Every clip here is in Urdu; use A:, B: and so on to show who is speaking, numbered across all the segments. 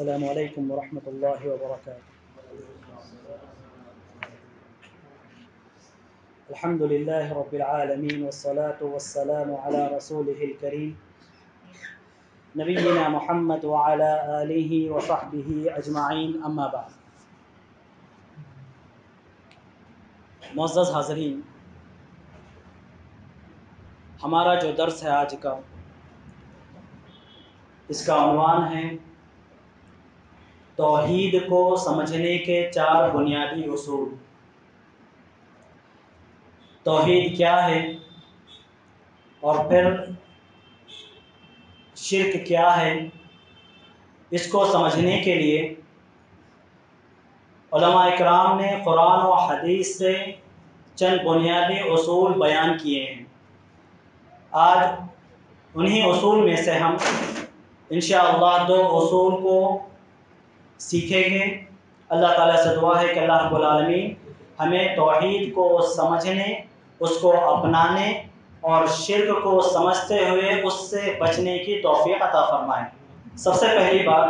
A: السلام علیکم ورحمۃ اللہ وبرکاتہ الحمد للہ رب العالمین والصلاة والسلام على رسوله الكریم نبینا محمد وعلى آلہ وصحبہ اجمعین اما بعد. معزز حاضرین، ہمارا جو درس ہے آج کا، اس کا عنوان ہے توحید کو سمجھنے کے چار بنیادی اصول۔ توحید کیا ہے اور پھر شرک کیا ہے، اس کو سمجھنے کے لیے علماء اکرام نے قرآن و حدیث سے چند بنیادی اصول بیان کیے ہیں۔ آج انہی اصول میں سے ہم انشاءاللہ دو اصول کو سیکھیں گے۔ اللہ تعالیٰ سے دعا ہے کہ اللہ رب العالمین ہمیں توحید کو سمجھنے، اس کو اپنانے اور شرک کو سمجھتے ہوئے اس سے بچنے کی توفیق عطا فرمائیں سب سے پہلی بات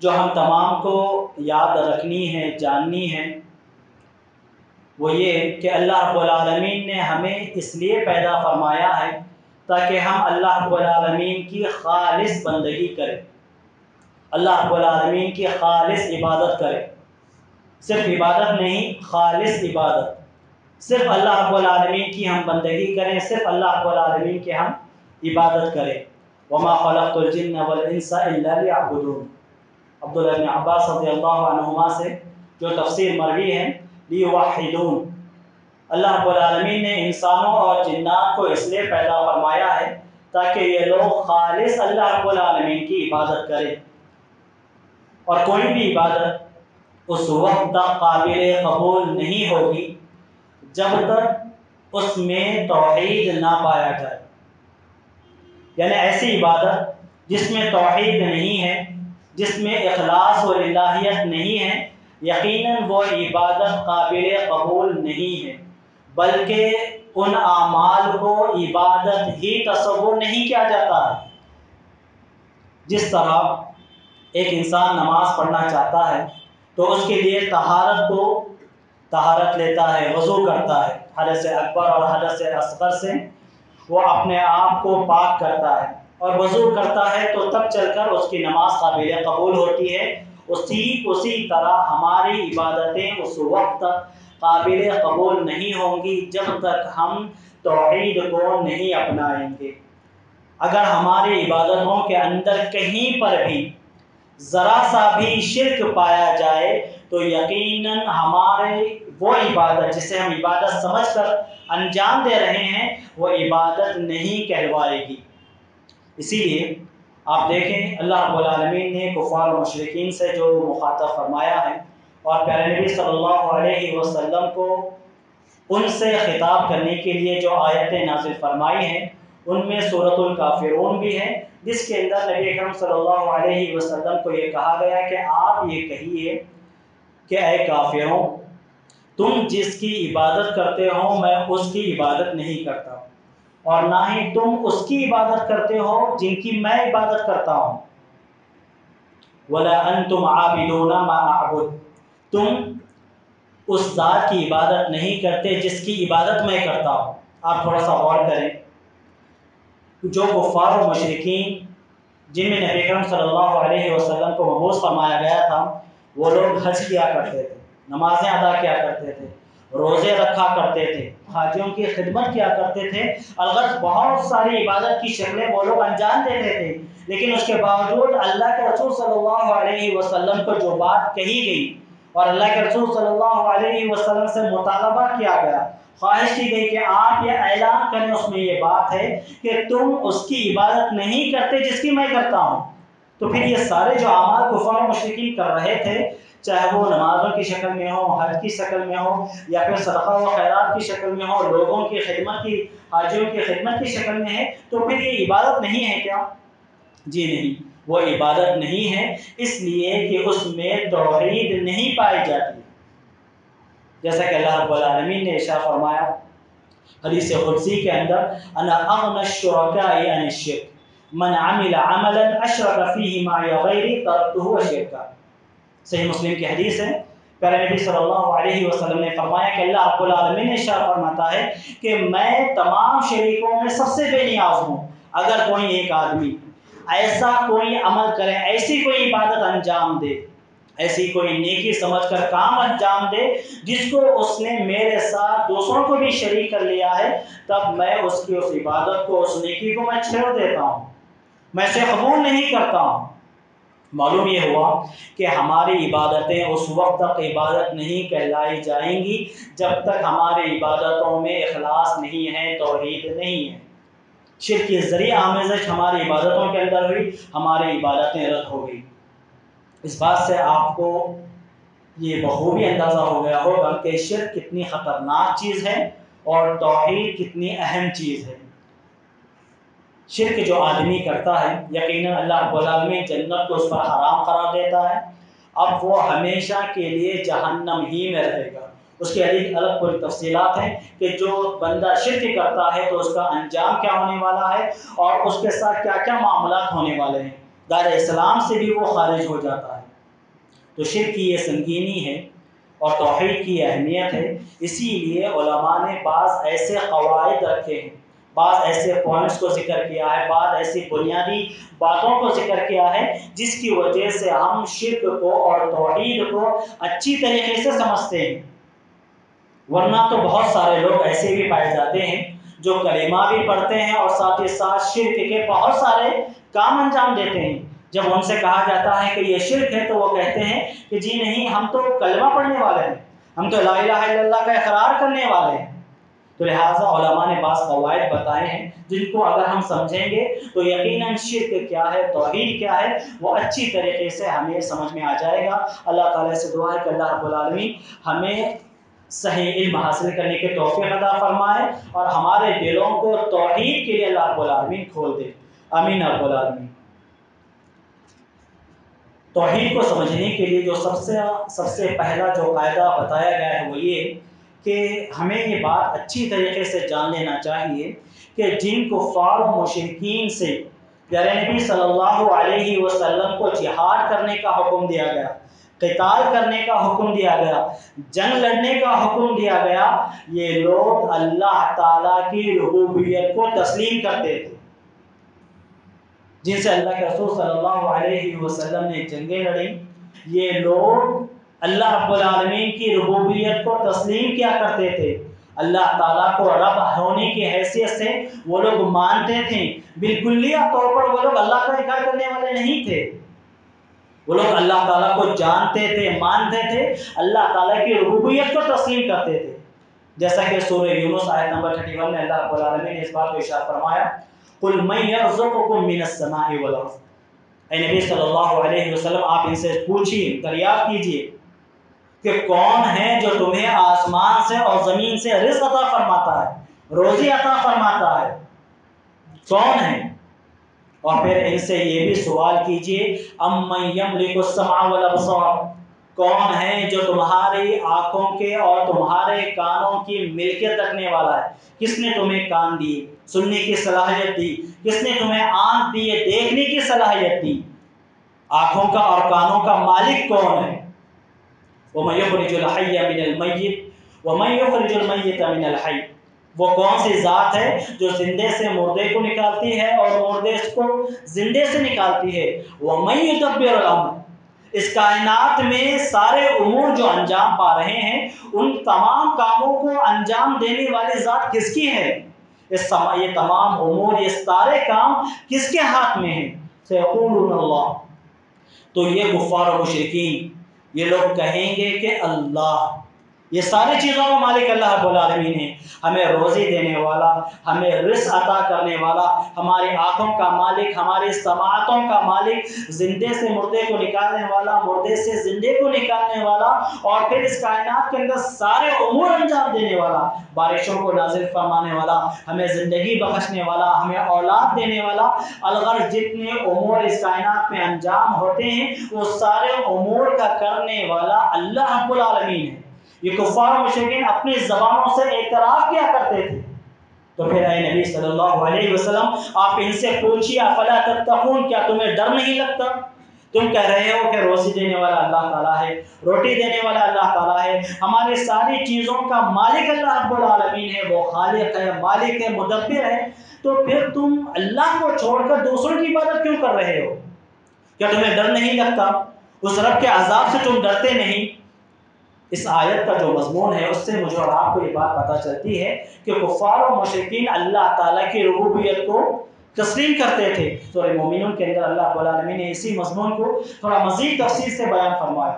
A: جو ہم تمام کو یاد رکھنی ہے، جاننی ہے، وہ یہ کہ اللہ رب العالمین نے ہمیں اس لیے پیدا فرمایا ہے تاکہ ہم اللہ رب العالمین کی خالص بندگی کریں۔ اللہ رب العالمین کی خالص عبادت کریں صرف عبادت نہیں، خالص عبادت۔ صرف اللہ رب العالمین کی ہم بندگی کریں، صرف اللہ رب العالمین کی ہم عبادت کریں۔ وما خلقت الجن والانس الا ليعبدون۔ عبداللہ بن عباس رضی اللہ عنہما سے جو تفسیر مروی ہے لیوحدون اللہ رب العالمین نے انسانوں اور جنات کو اس لیے پیدا فرمایا ہے تاکہ یہ لوگ خالص اللہ رب العالمین کی عبادت کریں۔ اور کوئی بھی عبادت اس وقت تک قابل قبول نہیں ہوگی جب تک اس میں توحید نہ پایا جائے۔ یعنی ایسی عبادت جس میں توحید نہیں ہے، جس میں اخلاص و الہیت نہیں ہے، یقیناً وہ عبادت قابل قبول نہیں ہے، بلکہ ان اعمال کو عبادت ہی تصور نہیں کیا جاتا۔ جس طرح ایک انسان نماز پڑھنا چاہتا ہے تو اس کے لیے طہارت کو طہارت لیتا ہے، وضو کرتا ہے۔ حدث اکبر اور حدث اصغر سے وہ اپنے آپ کو پاک کرتا ہے اور وضو کرتا ہے تو تب چل کر اس کی نماز قابل قبول ہوتی ہے۔ اسی اسی طرح ہماری عبادتیں اس وقت تک قابل قبول نہیں ہوں گی جب تک ہم توحید کو نہیں اپنائیں گے۔ اگر ہماری عبادتوں کے اندر کہیں پر بھی ذرا سا بھی شرک پایا جائے تو یقیناً ہمارے وہ عبادت جسے ہم عبادت سمجھ کر انجام دے رہے ہیں، وہ عبادت نہیں کہلوائے گی۔ اسی لیے آپ دیکھیں، اللہ رب العالمین نے کفار و مشرقین سے جو مخاطب فرمایا ہے، اور پیارے نبی صلی اللہ علیہ وسلم کو ان سے خطاب کرنے کے لیے جو آیتیں نازل فرمائی ہیں ان میں صورت الکافرون بھی ہے جس کے اندر نبی اکرم صلی اللہ علیہ وسلم کو یہ کہا گیا کہ آپ یہ کہیے کہ اے کافروں، تم جس کی عبادت کرتے ہو، میں اس کی عبادت نہیں کرتا اور نہ ہی تم اس کی عبادت کرتے ہو جن کی میں عبادت کرتا ہوں۔ ولا انتم عابدون ما اعبد تم اس ذات کی عبادت نہیں کرتے جس کی عبادت میں کرتا ہوں۔ آپ تھوڑا سا غور کریں۔ جو کفار و مشرقین جن میں نبی اکرم صلی اللہ علیہ وسلم کو مبوس فرمایا گیا تھا، وہ لوگ حج کیا کرتے تھے، نمازیں ادا کیا کرتے تھے، روزے رکھا کرتے تھے، حاجیوں کی خدمت کیا کرتے تھے۔ الغرض بہت ساری عبادت کی شکلیں وہ لوگ انجام دیتے تھے، لیکن اس کے باوجود اللہ کے رسول صلی اللہ علیہ وسلم کو جو بات کہی گئی اور اللہ کے رسول صلی اللہ علیہ وسلم سے مطالبہ کیا گیا خواہش کی گئی کہ آپ یہ اعلان کریں، اس میں یہ بات ہے کہ تم اس کی عبادت نہیں کرتے جس کی میں کرتا ہوں۔ تو پھر یہ سارے جو اعمال کفار مشرقین کر رہے تھے، چاہے وہ نمازوں کی شکل میں ہو حج کی شکل میں ہو یا پھر صدقہ و خیرات کی شکل میں ہو لوگوں کی خدمت کی، حاجیوں کی خدمت کی شکل میں ہے، تو پھر یہ عبادت نہیں ہے کیا؟ جی نہیں، وہ عبادت نہیں ہے، اس لیے کہ اس میں توحید نہیں پائی جاتی۔ جیسا کہ اللہ رب العالمین نے اشاء فرمایا، حدیث قدسی کے اندر، انا اغن الشرکاء عن الشرک، من عمل عملا اشرك فيه معي غيري تركته وشركا صحیح مسلم کی حدیث ہے۔ پیارے نبی صلی اللہ علیہ وسلم نے فرمایا کہ اللہ رب العالمین نے اشارہ فرماتا ہے کہ میں تمام شریکوں میں سب سے بے نیاز ہوں۔ اگر کوئی ایک آدمی ایسا کوئی عمل کرے، ایسی کوئی عبادت انجام دے ایسی کوئی نیکی سمجھ کر کام انجام دے جس کو اس نے میرے ساتھ دوسروں کو بھی شریک کر لیا ہے، تب میں اس کی اس عبادت کو، اس نیکی کو میں چھوڑ دیتا ہوں۔ میں اسے قبول نہیں کرتا ہوں۔ معلوم یہ ہوا کہ ہماری عبادتیں اس وقت تک عبادت نہیں کہلائی جائیں گی جب تک ہماری عبادتوں میں اخلاص نہیں ہے، توحید نہیں ہے۔ شرک کے ذریعہ آمیزش ہماری عبادتوں کے اندر ہوئی، ہماری عبادتیں رد ہو گئی اس بات سے آپ کو یہ بخوبی اندازہ ہو گیا ہوگا کہ شرک کتنی خطرناک چیز ہے اور توحید کتنی اہم چیز ہے۔ شرک جو آدمی کرتا ہے، یقیناً اللہ رب العالمین جنت کو اس پر حرام قرار دیتا ہے۔ اب وہ ہمیشہ کے لیے جہنم ہی میں رہے گا۔ اس کے علیگ الگ پوری تفصیلات ہیں کہ جو بندہ شرک کرتا ہے تو اس کا انجام کیا ہونے والا ہے اور اس کے ساتھ کیا کیا معاملات ہونے والے ہیں۔ دار اسلام سے بھی وہ خارج ہو جاتا ہے۔ تو شرک کی یہ سنگینی ہے اور توحید کی اہمیت ہے۔ اسی لیے علماء نے بعض ایسے قواعد رکھے ہیں، بعض ایسے پوائنٹس کو ذکر کیا ہے، بعض ایسی بنیادی باتوں کو ذکر کیا ہے، جس کی وجہ سے ہم شرک کو اور توحید کو اچھی طریقے سے سمجھتے ہیں۔ ورنہ تو بہت سارے لوگ ایسے بھی پائے جاتے ہیں جو کلمہ بھی پڑھتے ہیں اور ساتھ ہی ساتھ شرک کے بہت سارے کام انجام دیتے ہیں۔ جب ان سے کہا جاتا ہے کہ یہ شرک ہے تو وہ کہتے ہیں کہ جی نہیں، ہم تو کلمہ پڑھنے والے ہیں۔ ہم تو لا الہ الا اللہ کا اقرار کرنے والے ہیں۔ تو لہٰذا علماء نے بعض قواعد بتائے ہیں جن کو اگر ہم سمجھیں گے تو یقیناً شرک کیا ہے، توحید کیا ہے، وہ اچھی طریقے سے ہمیں سمجھ میں آ جائے گا۔ اللہ تعالیٰ سے دعا ہے کہ اللہ رب العالمین ہمیں صحیح علم حاصل کرنے کے توفیق عطا فرمائے اور ہمارے دلوں کو توحید کے لیے اللہ رب العالمین کھول دے۔ امین رب العالمین۔ توحید کو سمجھنے کے لیے جو سب سے سب سے پہلا جو قاعدہ بتایا گیا ہے وہ یہ کہ ہمیں یہ بات اچھی طریقے سے جان لینا چاہیے کہ جن کو و مشرقین سے پیارے نبی صلی اللہ علیہ وسلم کو جہاد کرنے کا حکم دیا گیا، قتال کرنے کا حکم دیا گیا، جنگ لڑنے کا حکم دیا گیا، یہ لوگ اللہ تعالیٰ کی ربوبیت کو تسلیم کرتے تھے۔ جن سے اللہ کے رسول صلی اللہ علیہ وسلم نے جنگیں لڑیں، یہ لوگ اللہ رب العالمین کی ربوبیت کو تسلیم کیا کرتے تھے۔ اللہ تعالیٰ کو رب ہونے کی حیثیت سے وہ لوگ مانتے تھے۔ بالکلیہ طور پر وہ لوگ اللہ کا انکار کرنے والے نہیں تھے۔ وہ لوگ اللہ تعالیٰ کو جانتے تھے، مانتے تھے، اللہ تعالیٰ کی ربوبیت کو تسلیم کرتے تھے۔ جیسا کہ سورہ یونس آیت نمبر 31 میں اللہ رب العالمین نے اس بات کو اشارہ فرمایا قل من یرزقکم من السماء والارض اے نبی صلی اللہ علیہ وسلم، آپ ان سے پوچھیے دریافت کیجیے کہ کون ہے جو تمہیں آسمان سے اور زمین سے رزق عطا فرماتا ہے، روزی عطا فرماتا ہے؟ کون ہے اور پھر ان سے یہ بھی سوال کیجیے، ام من یملک السمع والابصار؟ کون ہے جو تمہاری آنکھوں کے اور تمہارے کانوں کی ملکیت رکھنے والا ہے؟ کس نے تمہیں کان دیے سننے کی صلاحیت دی۔ کس نے تمہیں آنکھ دیے دیکھنے کی صلاحیت دی۔ آنکھوں کا اور کانوں کا مالک کون ہے؟ وَمَن يُخْرِجُ الْحَيَّ مِنَ الْمَيِّتِ وَمَن يُخْرِجُ الْمَيِّتَ مِنَ الْحَيِّ۔ وہ کون سی ذات ہے جو زندے سے مردے کو نکالتی ہے اور مردے کو زندے سے نکالتی ہے؟ وَمَن يُدَبِّرُ الْأَمْرِ اس کائنات میں سارے امور جو انجام پا رہے ہیں، ان تمام کاموں کو انجام دینے والی ذات کس کی ہے؟ اس یہ تمام امور، یہ سارے کام کس کے ہاتھ میں ہیں؟ سیقولون اللہ۔ تو یہ غفار و مشرقین یہ لوگ کہیں گے کہ اللہ یہ ساری چیزوں کا مالک اللہ رب العالمین ہے ہمیں روزی دینے والا، ہمیں رس عطا کرنے والا، ہماری آنکھوں کا مالک ہماری سماعتوں کا مالک، زندے سے مردے کو نکالنے والا، مردے سے زندے کو نکالنے والا، اور پھر اس کائنات کے اندر سارے امور انجام دینے والا، بارشوں کو نازل فرمانے والا، ہمیں زندگی بخشنے والا، ہمیں اولاد دینے والا۔ الغر جتنے امور اس کائنات میں انجام ہوتے ہیں، وہ سارے امور کا کرنے والا اللہ رب العالمین ہے یہ کفار مشرقین اپنی زبانوں سے اعتراف کیا کرتے تھے۔ تو پھر اے نبی صلی اللہ علیہ وسلم، آپ ان سے پوچھیے افلا تتقون، کیا تمہیں ڈر نہیں لگتا؟ تم کہہ رہے ہو کہ روزی دینے والا اللہ تعالیٰ ہے، روٹی دینے والا اللہ تعالیٰ ہے، ہمارے ساری چیزوں کا مالک اللہ رب العالمین ہے، وہ خالق ہے، مالک ہے، مدبر ہے۔ تو پھر تم اللہ کو چھوڑ کر دوسروں کی عبادت کیوں کر رہے ہو؟ کیا تمہیں ڈر نہیں لگتا؟ اس رب کے عذاب سے تم ڈرتے نہیں؟ اس آیت کا جو مضمون ہے، اس سے مجھے اور آپ کو یہ بات پتہ چلتی ہے کہ کفار و مشرقین اللہ تعالیٰ کی ربوبیت کو تسلیم کرتے تھے۔ سورہ مومنون کے اندر اللہ العالمین نے اسی مضمون کو تھوڑا مزید تفصیل سے بیان فرمایا۔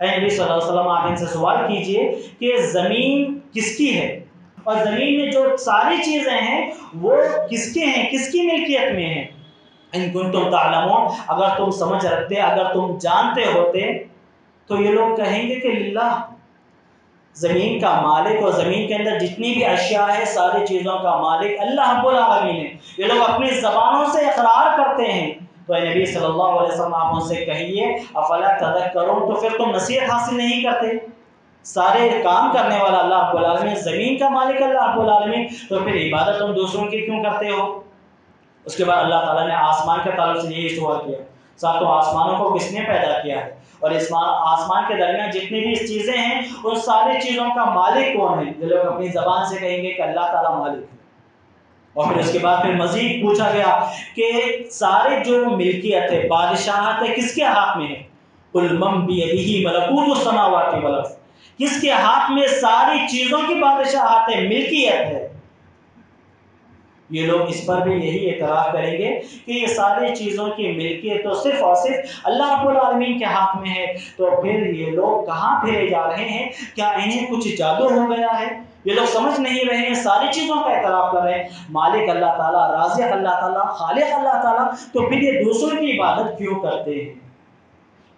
A: اے نبی صلی اللہ علیہ وسلم، آپ ان سے سوال کیجیے کہ زمین کس کی ہے؟ اور زمین میں جو ساری چیزیں ہیں، وہ کس کے ہیں؟ کس کی ملکیت میں ہیں؟ ان کن تم تعلمون، اگر تم سمجھ رکھتے، اگر تم جانتے ہوتے تو یہ لوگ کہیں گے کہ اللہ زمین کا مالک اور زمین کے اندر جتنی بھی اشیاء ہے ساری چیزوں کا مالک اللہ رب العالمین ہے یہ لوگ اپنی زبانوں سے اقرار کرتے ہیں۔ تو اے نبی صلی اللہ علیہ وسلم، آپ ان سے کہیے، افلا تدک کرو تو پھر تم نصیحت حاصل نہیں کرتے۔ سارے کام کرنے والا اللہ رب العالمین، زمین کا مالک اللہ رب العالمین۔ تو پھر عبادت تم دوسروں کی کیوں کرتے ہو؟ اس کے بعد اللہ تعالیٰ نے آسمان کے تعلق سے یہی سوال کیا۔ ساتوں آسمانوں کو کس نے پیدا کیا ہے؟ اور آسمان کے درمیان جتنی بھی اس چیزیں ہیں، ان ساری چیزوں کا مالک کون ہے؟ جو لوگ اپنی زبان سے کہیں گے کہ اللہ تعالیٰ مالک ہے۔ اور پھر اس کے بعد پھر مزید پوچھا گیا کہ سارے جو ملکیت ہے، بادشاہت ہے، کس کے ہاتھ میں ہے؟ المم بھی ملکوت السماوات کی کس کے ہاتھ میں ساری چیزوں کی بادشاہت ہے، ملکیت ہے؟ یہ لوگ اس پر بھی یہی اعتراف کریں گے کہ یہ ساری چیزوں کی ملکیت تو صرف اور صرف اللہ رب العالمین کے ہاتھ میں ہے۔ تو پھر یہ لوگ کہاں پھیرے جا رہے ہیں؟ کیا انہیں کچھ جادو ہو گیا ہے؟ یہ لوگ سمجھ نہیں رہے ہیں، ساری چیزوں کا اعتراف کر رہے ہیں۔ مالک اللہ تعالیٰ، رازق اللہ تعالیٰ، خالق اللہ تعالیٰ، تو پھر یہ دوسروں کی عبادت کیوں کرتے ہیں؟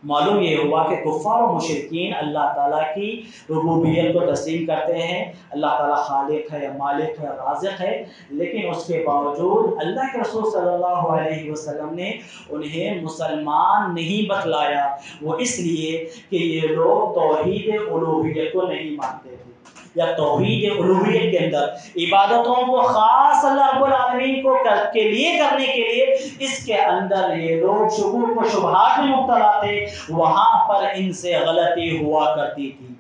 A: معلوم یہ ہوا کہ کفار و مشرقین اللہ تعالیٰ کی ربوبیت کو تسلیم کرتے ہیں۔ اللہ تعالیٰ خالق ہے، مالک ہے، رازق ہے۔ لیکن اس کے باوجود اللہ کے رسول صلی اللہ علیہ وسلم نے انہیں مسلمان نہیں بتلایا۔ وہ اس لیے کہ یہ لوگ توحید الوحیت کو نہیں مانتے تھے۔ یا توحید الوحیت کے اندر، عبادتوں کو خاص اللہ رب العالمین کو کے لیے کرنے کے لیے، اس کے اندر یہ لوگ شکوک و شبہات میں مبتلا تھے، وہاں پر ان سے غلطی ہوا کرتی تھی۔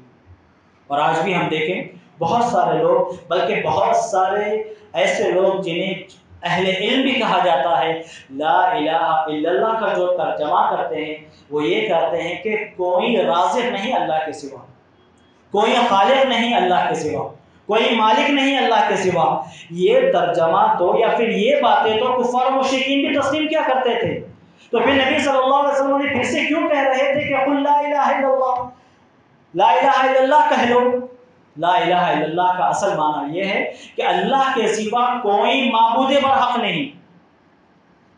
A: اور آج بھی ہم دیکھیں، بہت سارے لوگ، بلکہ بہت سارے ایسے لوگ جنہیں اہل علم بھی کہا جاتا ہے، لا الہ الا اللہ کا جو ترجمہ کرتے ہیں، وہ یہ کہتے ہیں کہ کوئی رازق نہیں اللہ کے سوا۔ کوئی خالق نہیں اللہ کے سوا، کوئی مالک نہیں اللہ کے سوا۔ یہ ترجمہ تو یا پھر یہ باتیں تو کفار و مشرقین بھی تسلیم کیا کرتے تھے۔ تو پھر نبی صلی اللہ علیہ وسلم نے پھر سے کیوں کہہ رہے تھے کہ قل لا الہ الا اللہ، لا الہ الا اللہ کہہ لو۔ لا الہ الا اللہ کا اصل معنی یہ ہے کہ اللہ کے سوا کوئی معبود برحق نہیں۔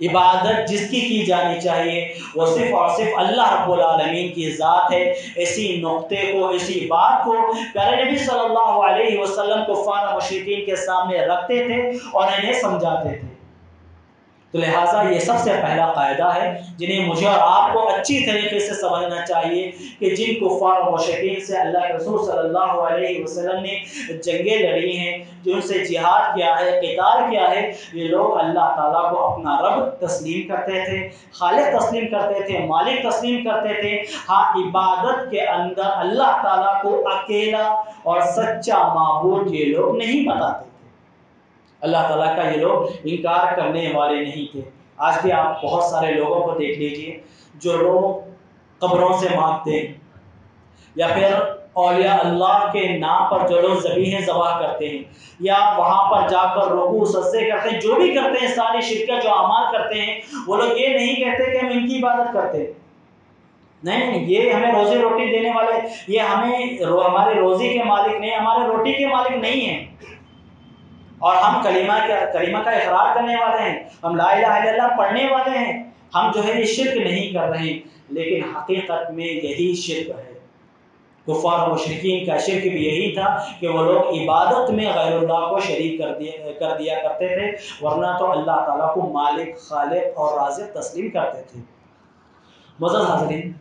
A: عبادت جس کی کی جانی چاہیے، وہ صرف اور صرف اللہ رب العالمین کی ذات ہے۔ اسی نقطے کو، اسی بات کو پیارے نبی صلی اللہ علیہ وسلم کو فارا مشرقین کے سامنے رکھتے تھے اور انہیں سمجھاتے تھے۔ تو لہٰذا یہ سب سے پہلا قاعدہ ہے جنہیں مجھے اور آپ کو اچھی طریقے سے سمجھنا چاہیے کہ جن کفار و مشرقین سے اللہ کے رسول صلی اللہ علیہ وسلم نے جنگیں لڑی ہیں، جن سے جہاد کیا ہے، قتال کیا ہے، یہ لوگ اللہ تعالیٰ کو اپنا رب تسلیم کرتے تھے، خالق تسلیم کرتے تھے، مالک تسلیم کرتے تھے۔ ہاں عبادت کے اندر اللہ تعالیٰ کو اکیلا اور سچا معبود یہ لوگ نہیں بتاتے اللہ تعالیٰ کا یہ لوگ انکار کرنے والے نہیں تھے۔ آج بھی آپ بہت سارے لوگوں کو دیکھ لیجیے جو لوگ قبروں سے مانگتے ہیں۔ یا پھر اولیاء اللہ کے نام پر جو لوگ زبیح ذبح کرتے ہیں، یا وہاں پر جا کر رکوع، سجدے کرتے ہیں، جو بھی کرتے ہیں، ساری شرکت جو اعمال کرتے ہیں، وہ لوگ یہ نہیں کہتے کہ ہم ان کی عبادت کرتے ہیں۔ نہیں یہ ہمیں روزی روٹی دینے والے، یہ ہمیں ہمارے روزی کے مالک نہیں، ہمارے روٹی کے مالک نہیں ہیں۔ اور ہم کلیمہ کا کلیمہ کا اقرار کرنے والے ہیں، ہم لا الہ الا اللہ پڑھنے والے ہیں۔ ہم جو ہے یہ شرک نہیں کر رہے ہیں، لیکن حقیقت میں یہی شرک ہے۔ کفار و مشرقین کا شرک بھی یہی تھا کہ وہ لوگ عبادت میں غیر اللہ کو شریک کر دیا کر دیا کرتے تھے، ورنہ تو اللہ تعالیٰ کو مالک، خالق اور رازق تسلیم کرتے تھے۔ مزد حاضرین،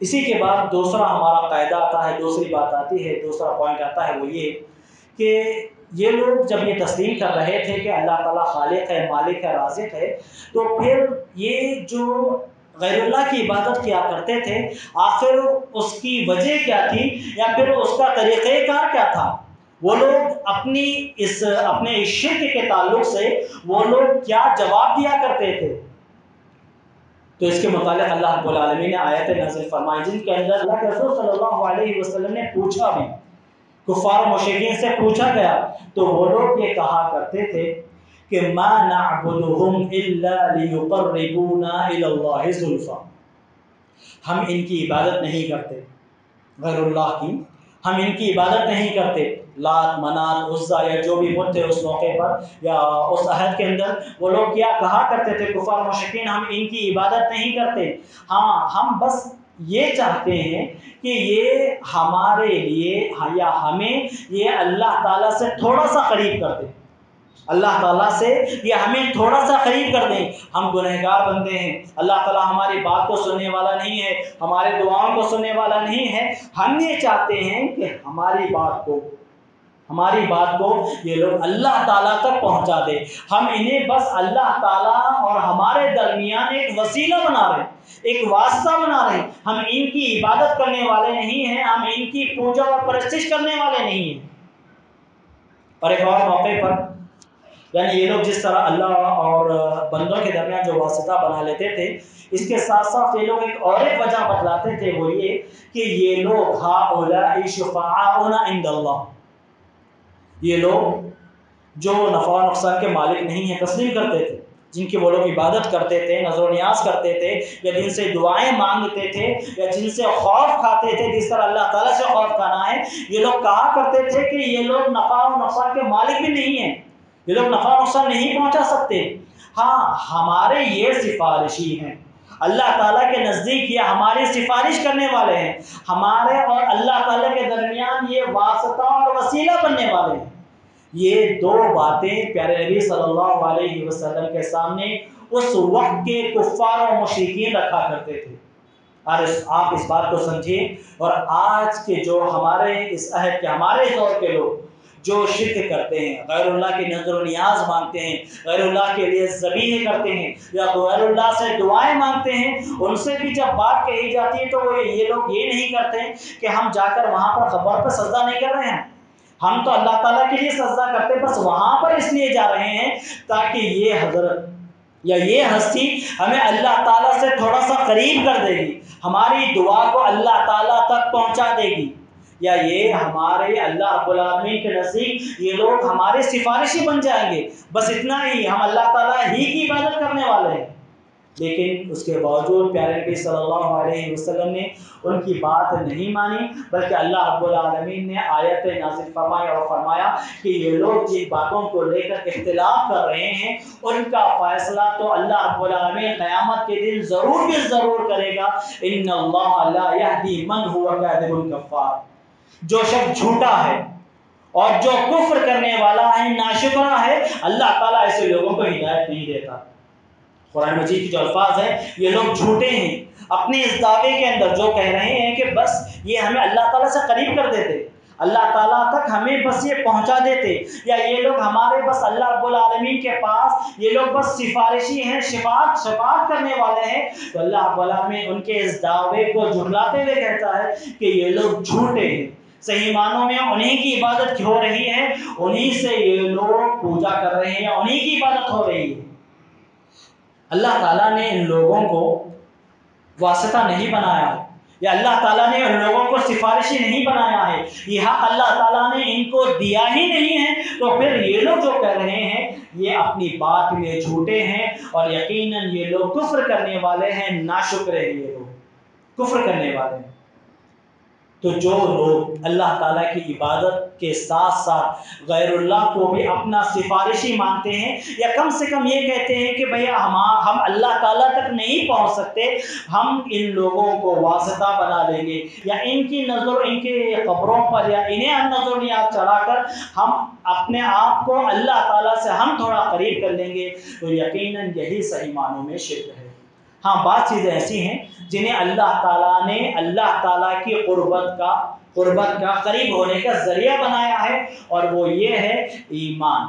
A: اسی کے بعد دوسرا ہمارا قاعدہ آتا ہے، دوسری بات آتی ہے، دوسرا پوائنٹ آتا ہے وہ یہ کہ یہ لوگ جب یہ تسلیم کر رہے تھے کہ اللہ تعالیٰ خالق ہے، مالک ہے، رازق ہے، تو پھر یہ جو غیر اللہ کی عبادت کیا کرتے تھے، آخر اس کی وجہ کیا تھی؟ یا پھر اس کا طریقہ کار کیا تھا؟ وہ لوگ اپنی اس، اپنے شرک کے تعلق سے وہ لوگ کیا جواب دیا کرتے تھے؟ تو اس کے متعلق اللہ رب العالمین نے آیت نازل فرمائی جن کے اندر اللہ کے رسول صلی اللہ علیہ وسلم نے پوچھا بھی۔ کفار مشرقین سے پوچھا گیا تو وہ لوگ یہ کہا کرتے تھے کہ ما نعبدهم الا ليقربونا الى الله زلفا۔ ہم ان کی عبادت نہیں کرتے، غیر اللہ کی۔ ہم ان کی عبادت نہیں کرتے۔ لات، منات، عزا یا جو بھی بت تھے اس موقع پر یا اس عہد کے اندر، وہ لوگ کیا کہا کرتے تھے کفار مشکین ہم ان کی عبادت نہیں کرتے۔ ہاں ہم بس یہ چاہتے ہیں کہ یہ ہمارے لیے یا ہمیں یہ اللہ تعالیٰ سے تھوڑا سا قریب کر دیں۔ اللہ تعالیٰ سے یہ ہمیں تھوڑا سا قریب کر دیں۔ ہم گنہ گار بندے ہیں۔ اللہ تعالیٰ ہماری بات کو سننے والا نہیں ہے۔ ہمارے دعاؤں کو سننے والا نہیں ہے۔ ہم یہ چاہتے ہیں کہ ہماری بات کو ہماری بات کو یہ لوگ اللہ تعالیٰ تک پہنچا دے۔ ہم انہیں بس اللہ تعالیٰ اور ہمارے درمیان ایک وسیلہ بنا رہے ہیں، ایک واسطہ بنا رہے ہیں۔ ہم ان کی عبادت کرنے والے نہیں ہیں، ہم ان کی پوجا اور پرستش کرنے والے نہیں ہیں۔ اور ایک اور موقع پر یعنی یہ لوگ جس طرح اللہ اور بندوں کے درمیان جو واسطہ بنا لیتے تھے، اس کے ساتھ ساتھ یہ لوگ ایک اور ایک وجہ بتلاتے تھے وہ یہ کہ یہ لوگ ہا اولا شفاعنا عند اللہ۔ یہ لوگ جو نفع و نقصان کے مالک نہیں ہیں، تسلیم کرتے تھے، جن کی وہ لوگ عبادت کرتے تھے، نظر و نیاز کرتے تھے، یا جن سے دعائیں مانگتے تھے، یا جن سے خوف کھاتے تھے، جس طرح اللہ تعالیٰ سے خوف کھانا ہے، یہ لوگ کہا کرتے تھے کہ یہ لوگ نفع و نقصان کے مالک بھی نہیں ہیں۔ یہ لوگ نفع و نقصان نہیں پہنچا سکتے۔ ہاں ہمارے یہ سفارشی ہیں۔ اللہ تعالیٰ کے نزدیک یہ ہماری سفارش کرنے والے ہیں۔ ہمارے اور اللہ تعالیٰ کے درمیان یہ واسطہ اور وسیلہ بننے والے ہیں۔ یہ دو باتیں پیارے نبی صلی اللہ علیہ وسلم کے سامنے اس وقت کے کفار و مشرقین رکھا کرتے تھے۔ اور آپ اس بات کو سمجھیں اور آج کے جو ہمارے، اس عہد کے ہمارے دور کے لوگ جو شرک کرتے ہیں، غیر اللہ کی نظر و نیاز مانگتے ہیں، غیر اللہ کے لیے زبین کرتے ہیں یا غیر اللہ سے دعائیں مانگتے ہیں، ان سے بھی جب بات کہی جاتی ہے تو وہ یہ لوگ یہ نہیں کرتے کہ ہم جا کر وہاں پر خبر پہ سجدہ نہیں کر رہے ہیں۔ ہم تو اللہ تعالیٰ کے لیے سجدہ کرتے بس وہاں پر اس لیے جا رہے ہیں تاکہ یہ حضرت یا یہ ہستی ہمیں اللہ تعالیٰ سے تھوڑا سا قریب کر دے گی۔ ہماری دعا کو اللہ تعالیٰ تک پہنچا دے گی۔ یا یہ ہمارے اللہ رب العالمین کے نزدیک یہ لوگ ہمارے سفارشی بن جائیں گے۔ بس اتنا ہی، ہم اللہ تعالیٰ ہی کی عبادت کرنے والے ہیں۔ لیکن اس کے باوجود پیارے نبی صلی اللہ علیہ وسلم نے ان کی بات نہیں مانی، بلکہ اللہ رب العالمین نے آیت نازل فرمایا اور فرمایا کہ یہ لوگ جن باتوں کو لے کر اختلاف کر رہے ہیں، ان کا فیصلہ تو اللہ رب العالمین قیامت کے دن ضرور بھی ضرور کرے گا۔ ان اللہ لا یہدی من ہوا کاذب الکفار جو شخص جھوٹا ہے اور جو کفر کرنے والا ہے، ناشکرہ ہے، اللہ تعالیٰ ایسے لوگوں کو ہدایت نہیں دیتا۔ قرآن مجید کی جو الفاظ ہیں، یہ لوگ جھوٹے ہیں۔ اپنے اس دعوے کے اندر جو کہہ رہے ہیں کہ بس یہ ہمیں اللہ تعالیٰ سے قریب کر دیتے۔ اللہ تعالیٰ تک ہمیں بس یہ پہنچا دیتے۔ یا یہ لوگ ہمارے بس اللہ رب العالمین کے پاس، یہ لوگ بس سفارشی ہیں، شفاعت شفاعت کرنے والے ہیں۔ تو اللہ رب العالمین ان کے اس دعوے کو جھٹلاتے ہوئے کہتا ہے کہ یہ لوگ جھوٹے ہیں۔ صحیح معنوں میں انہیں کی عبادت ہو رہی ہے انہیں سے یہ لوگ پوجا کر رہے ہیں یا انہیں کی عبادت ہو رہی ہے۔ اللہ تعالیٰ نے ان لوگوں کو واسطہ نہیں بنایا ہے۔ یا اللہ تعالیٰ نے ان لوگوں کو سفارشی نہیں بنایا ہے۔ یہ حق اللہ تعالیٰ نے ان کو دیا ہی نہیں ہے۔ تو پھر یہ لوگ جو کہہ رہے ہیں، یہ اپنی بات میں جھوٹے ہیں اور یقیناً یہ لوگ کفر کرنے والے ہیں نا شکر ہے یہ لوگ۔ کفر کرنے والے ہیں۔ تو جو لوگ اللہ تعالیٰ کی عبادت کے ساتھ ساتھ غیر اللہ کو بھی اپنا سفارشی مانتے ہیں، یا کم سے کم یہ کہتے ہیں کہ بھیا ہم ہم اللہ تعالیٰ تک نہیں پہنچ سکتے، ہم ان لوگوں کو واسطہ بنا لیں گے۔ یا ان کی نظر، ان کے قبروں پر، یا انہیں ہم نظر نیاد چڑھا کر ہم اپنے آپ کو اللہ تعالیٰ سے ہم تھوڑا قریب کر لیں گے۔ تو یقیناً یہی صحیح معنوں میں شرک ہے۔ ہاں بعض چیزیں ایسی ہیں جنہیں اللہ تعالیٰ نے اللہ تعالیٰ کی قربت کا قربت کا قریب ہونے کا ذریعہ بنایا ہے اور وہ یہ ہے ایمان۔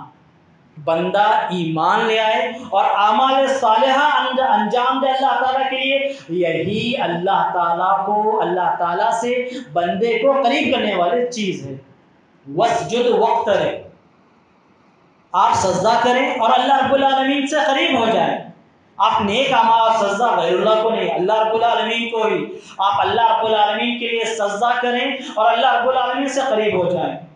A: بندہ ایمان لے آئے اور اعمال صالحہ انجام دے اللہ تعالیٰ کے لیے۔ یہی اللہ تعالیٰ کو، اللہ تعالیٰ سے بندے کو قریب کرنے والی چیز ہے۔ وسجد وقت ہے۔ آپ سجدہ کریں اور اللہ رب العالمین سے قریب ہو جائیں۔ آپ نیک اعمال سجدہ غیر اللہ کو نہیں، اللہ رب العالمین کو ہی۔ آپ اللہ رب العالمین کے لیے سجدہ کریں اور اللہ رب العالمین سے قریب ہو جائیں۔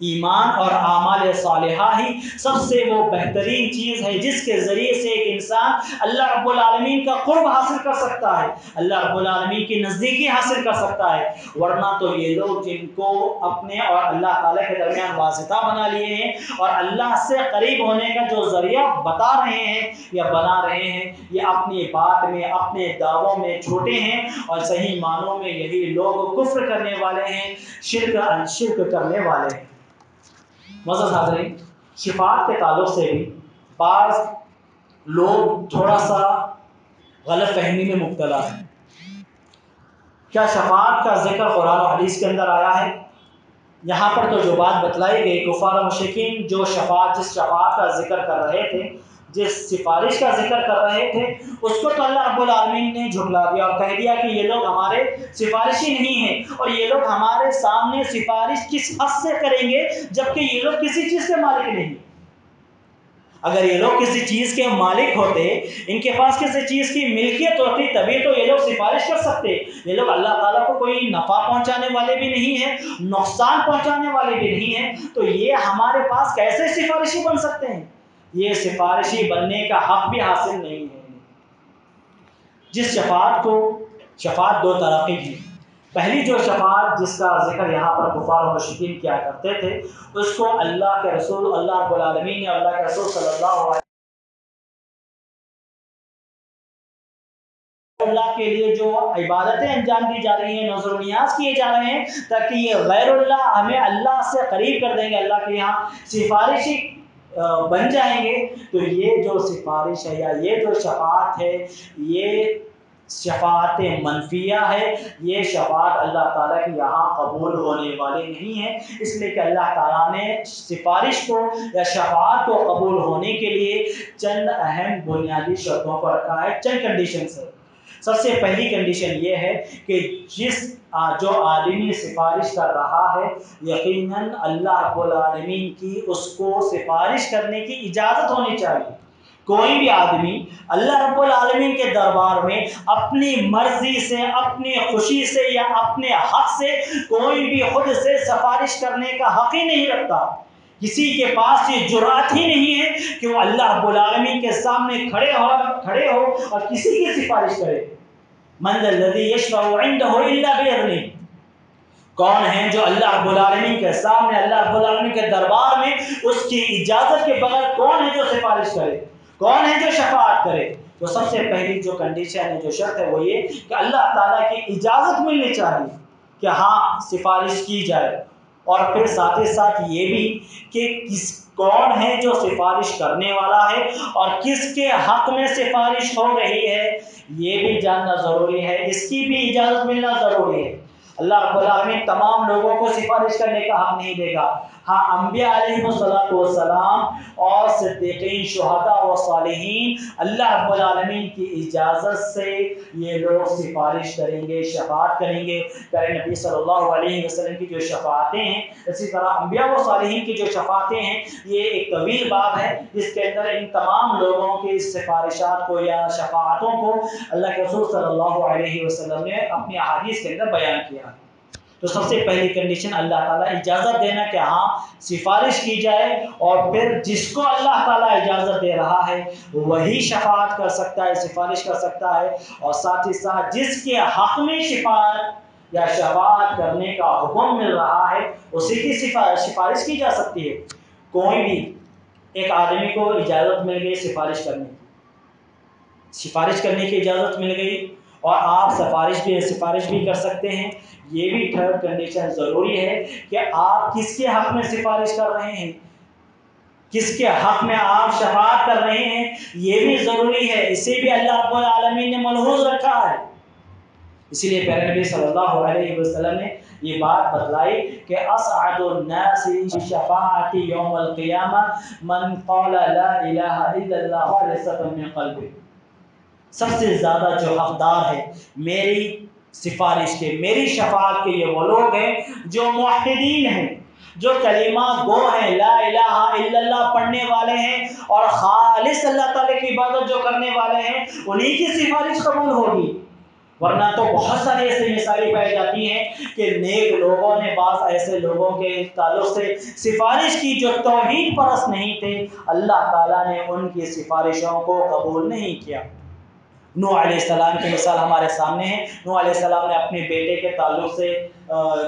A: ایمان اور اعمال صالحہ ہی سب سے وہ بہترین چیز ہے، جس کے ذریعے سے ایک انسان اللہ رب العالمین کا قرب حاصل کر سکتا ہے۔ اللہ رب العالمین کی نزدیکی حاصل کر سکتا ہے۔ ورنہ تو یہ لوگ جن کو اپنے اور اللہ تعالیٰ کے درمیان واسطہ بنا لیے ہیں اور اللہ سے قریب ہونے کا جو ذریعہ بتا رہے ہیں یا بنا رہے ہیں، یہ اپنی بات میں، اپنے دعووں میں چھوٹے ہیں اور صحیح معنوں میں یہی لوگ کفر کرنے والے ہیں، شرک شرک کرنے والے ہیں۔ مزہ حاضرین شفاعت کے تعلق سے بھی بعض لوگ تھوڑا سا غلط فہمی میں مبتلا ہیں۔ کیا شفاعت کا ذکر قرآن و حدیث کے اندر آیا ہے؟ یہاں پر تو جو بات بتلائی گئی، کفار و مشکین جو شفاعت، جس شفاعت کا ذکر کر رہے تھے جس سفارش کا ذکر کر رہے تھے، اس کو تو اللہ رب العالمین نے جھٹلا دیا اور کہہ دیا کہ یہ لوگ ہمارے سفارشی نہیں ہیں اور یہ لوگ ہمارے سامنے سفارش کس حد سے کریں گے جبکہ یہ لوگ کسی چیز کے مالک نہیں۔ اگر یہ لوگ کسی چیز کے مالک ہوتے، ان کے پاس کسی چیز کی ملکیت ہوتی تبھی تو یہ لوگ سفارش کر سکتے۔ یہ لوگ اللہ تعالیٰ کو کوئی نفع پہنچانے والے بھی نہیں ہیں، نقصان پہنچانے والے بھی نہیں ہیں۔ تو یہ ہمارے پاس کیسے سفارشی بن سکتے ہیں؟ یہ سفارشی بننے کا حق بھی حاصل نہیں ہے۔ جس شفاعت کو، شفاعت دو طرح کی ہے پہلی جو شفاعت جس کا ذکر یہاں پر غفار و مشکین کیا کرتے تھے، اس کو اللہ کے رسول، اللہ رب العالمین نے اللہ کے رسول صلی اللہ علیہ اللہ کے لیے جو عبادتیں انجام دی جا رہی ہیں نظر و نیاز کیے جا رہے ہیں، تاکہ یہ غیر اللہ ہمیں اللہ سے قریب کر دیں گے۔ اللہ کے یہاں سفارشی بن جائیں گے، تو یہ جو سفارش ہے یا یہ جو شفاعت ہے، یہ شفاعت منفیہ ہے، یہ شفاعت اللہ تعالیٰ کی یہاں قبول ہونے والے نہیں ہیں۔ اس لیے کہ اللہ تعالیٰ نے سفارش کو یا شفاعت کو قبول ہونے کے لیے چند اہم بنیادی شرطوں پر رکھا ہے۔ چند کنڈیشنس ہے سب سے پہلی کنڈیشن یہ ہے کہ جس جو آدمی سفارش کر رہا ہے، یقیناً اللہ رب العالمین کی اس کو سفارش کرنے کی اجازت ہونی چاہیے۔ کوئی بھی آدمی اللہ رب العالمین کے دربار میں اپنی مرضی سے، اپنی خوشی سے یا اپنے حق سے کوئی بھی خود سے سفارش کرنے کا حق ہی نہیں رکھتا۔ کسی کے پاس یہ جرات ہی نہیں ہے کہ وہ اللہ رب العالمین کے سامنے کھڑے ہو کھڑے ہو اور کسی کی سفارش کرے۔ من الذي يشفع عنده الا باذنه کون ہے جو اللہ رب العالمین کے سامنے، اللہ رب العالمین کے دربار میں اس کی اجازت کے بغیر کون ہے جو سفارش کرے؟ کون ہے جو شفاعت کرے؟ تو سب سے پہلی جو کنڈیشن ہے، جو شرط ہے، وہ یہ کہ اللہ تعالیٰ کی اجازت ملنی چاہیے کہ ہاں سفارش کی جائے۔ اور پھر ساتھ ہی ساتھ یہ بھی کہ کس کون ہے جو سفارش کرنے والا ہے اور کس کے حق میں سفارش ہو رہی ہے؟ یہ بھی جاننا ضروری ہے، اس کی بھی اجازت ملنا ضروری ہے۔ اللہ رب العالمین تمام لوگوں کو سفارش کرنے کا حق نہیں دے گا۔ ہاں انبیاء علیہ والسلام اور صدیقین، شہداء و صالحین، اللہ رب العالمین کی اجازت سے یہ لوگ سفارش کریں گے، شفاعت کریں گے۔ پیارے نبی صلی اللہ علیہ وسلم کی جو شفاعتیں ہیں، اسی طرح انبیاء و صالحین کی جو شفاعتیں ہیں، یہ ایک طویل باب ہے۔ جس کے اندر ان تمام لوگوں کی سفارشات کو یا شفاعتوں کو اللہ کے رسول صلی اللہ علیہ وسلم نے اپنی احادیث کے اندر بیان کیا۔ تو سب سے پہلی کنڈیشن اللہ تعالیٰ اجازت دینا کہ ہاں سفارش کی جائے اور پھر جس کو اللہ تعالیٰ اجازت دے رہا ہے، وہی شفاعت کر سکتا ہے، سفارش کر سکتا ہے۔ اور ساتھ ہی ساتھ جس کے حق میں شفاعت یا شفاعت کرنے کا حکم مل رہا ہے، اسی کی سفارش کی جا سکتی ہے۔ کوئی بھی ایک آدمی کو اجازت مل گئی سفارش کرنے کی۔ سفارش کرنے کی اجازت مل گئی۔ اور آپ سفارش بھی سفارش بھی کر سکتے ہیں۔ یہ بھی تھرڈ کنڈیشن ضروری ہے کہ آپ کس کے حق میں سفارش کر رہے ہیں۔ کس کے حق میں آپ شفاعت کر رہے ہیں۔ یہ بھی ضروری ہے۔ اسے بھی اللہ رب العالمین نے ملحوظ رکھا ہے۔ اسی لیے پیارے نبی صلی اللہ علیہ وسلم نے یہ بات بتلائی کہ اسعد الناس شفاعت یوم القیامہ من قال لا الہ الا اللہ خالصتا من قلب سب سے زیادہ جو حقدار ہے، میری سفارش کے، میری شفاعت کے یہ وہ لوگ ہیں جو موحدین ہیں، جو کلمہ گو ہیں، لا الہ الا اللہ پڑھنے والے ہیں اور خالص اللہ تعالی کی عبادت جو کرنے والے ہیں، انہی کی سفارش قبول ہوگی۔ ورنہ تو بہت ساری ایسی مثالیں پائی جاتی ہیں کہ نیک لوگوں نے بعض ایسے لوگوں کے تعلق سے سفارش کی جو توحید پرست نہیں تھے، اللہ تعالیٰ نے ان کی سفارشوں کو قبول نہیں کیا۔ نو علیہ السلام کی مثال ہمارے سامنے ہے نو علیہ السلام نے اپنے بیٹے کے تعلق سے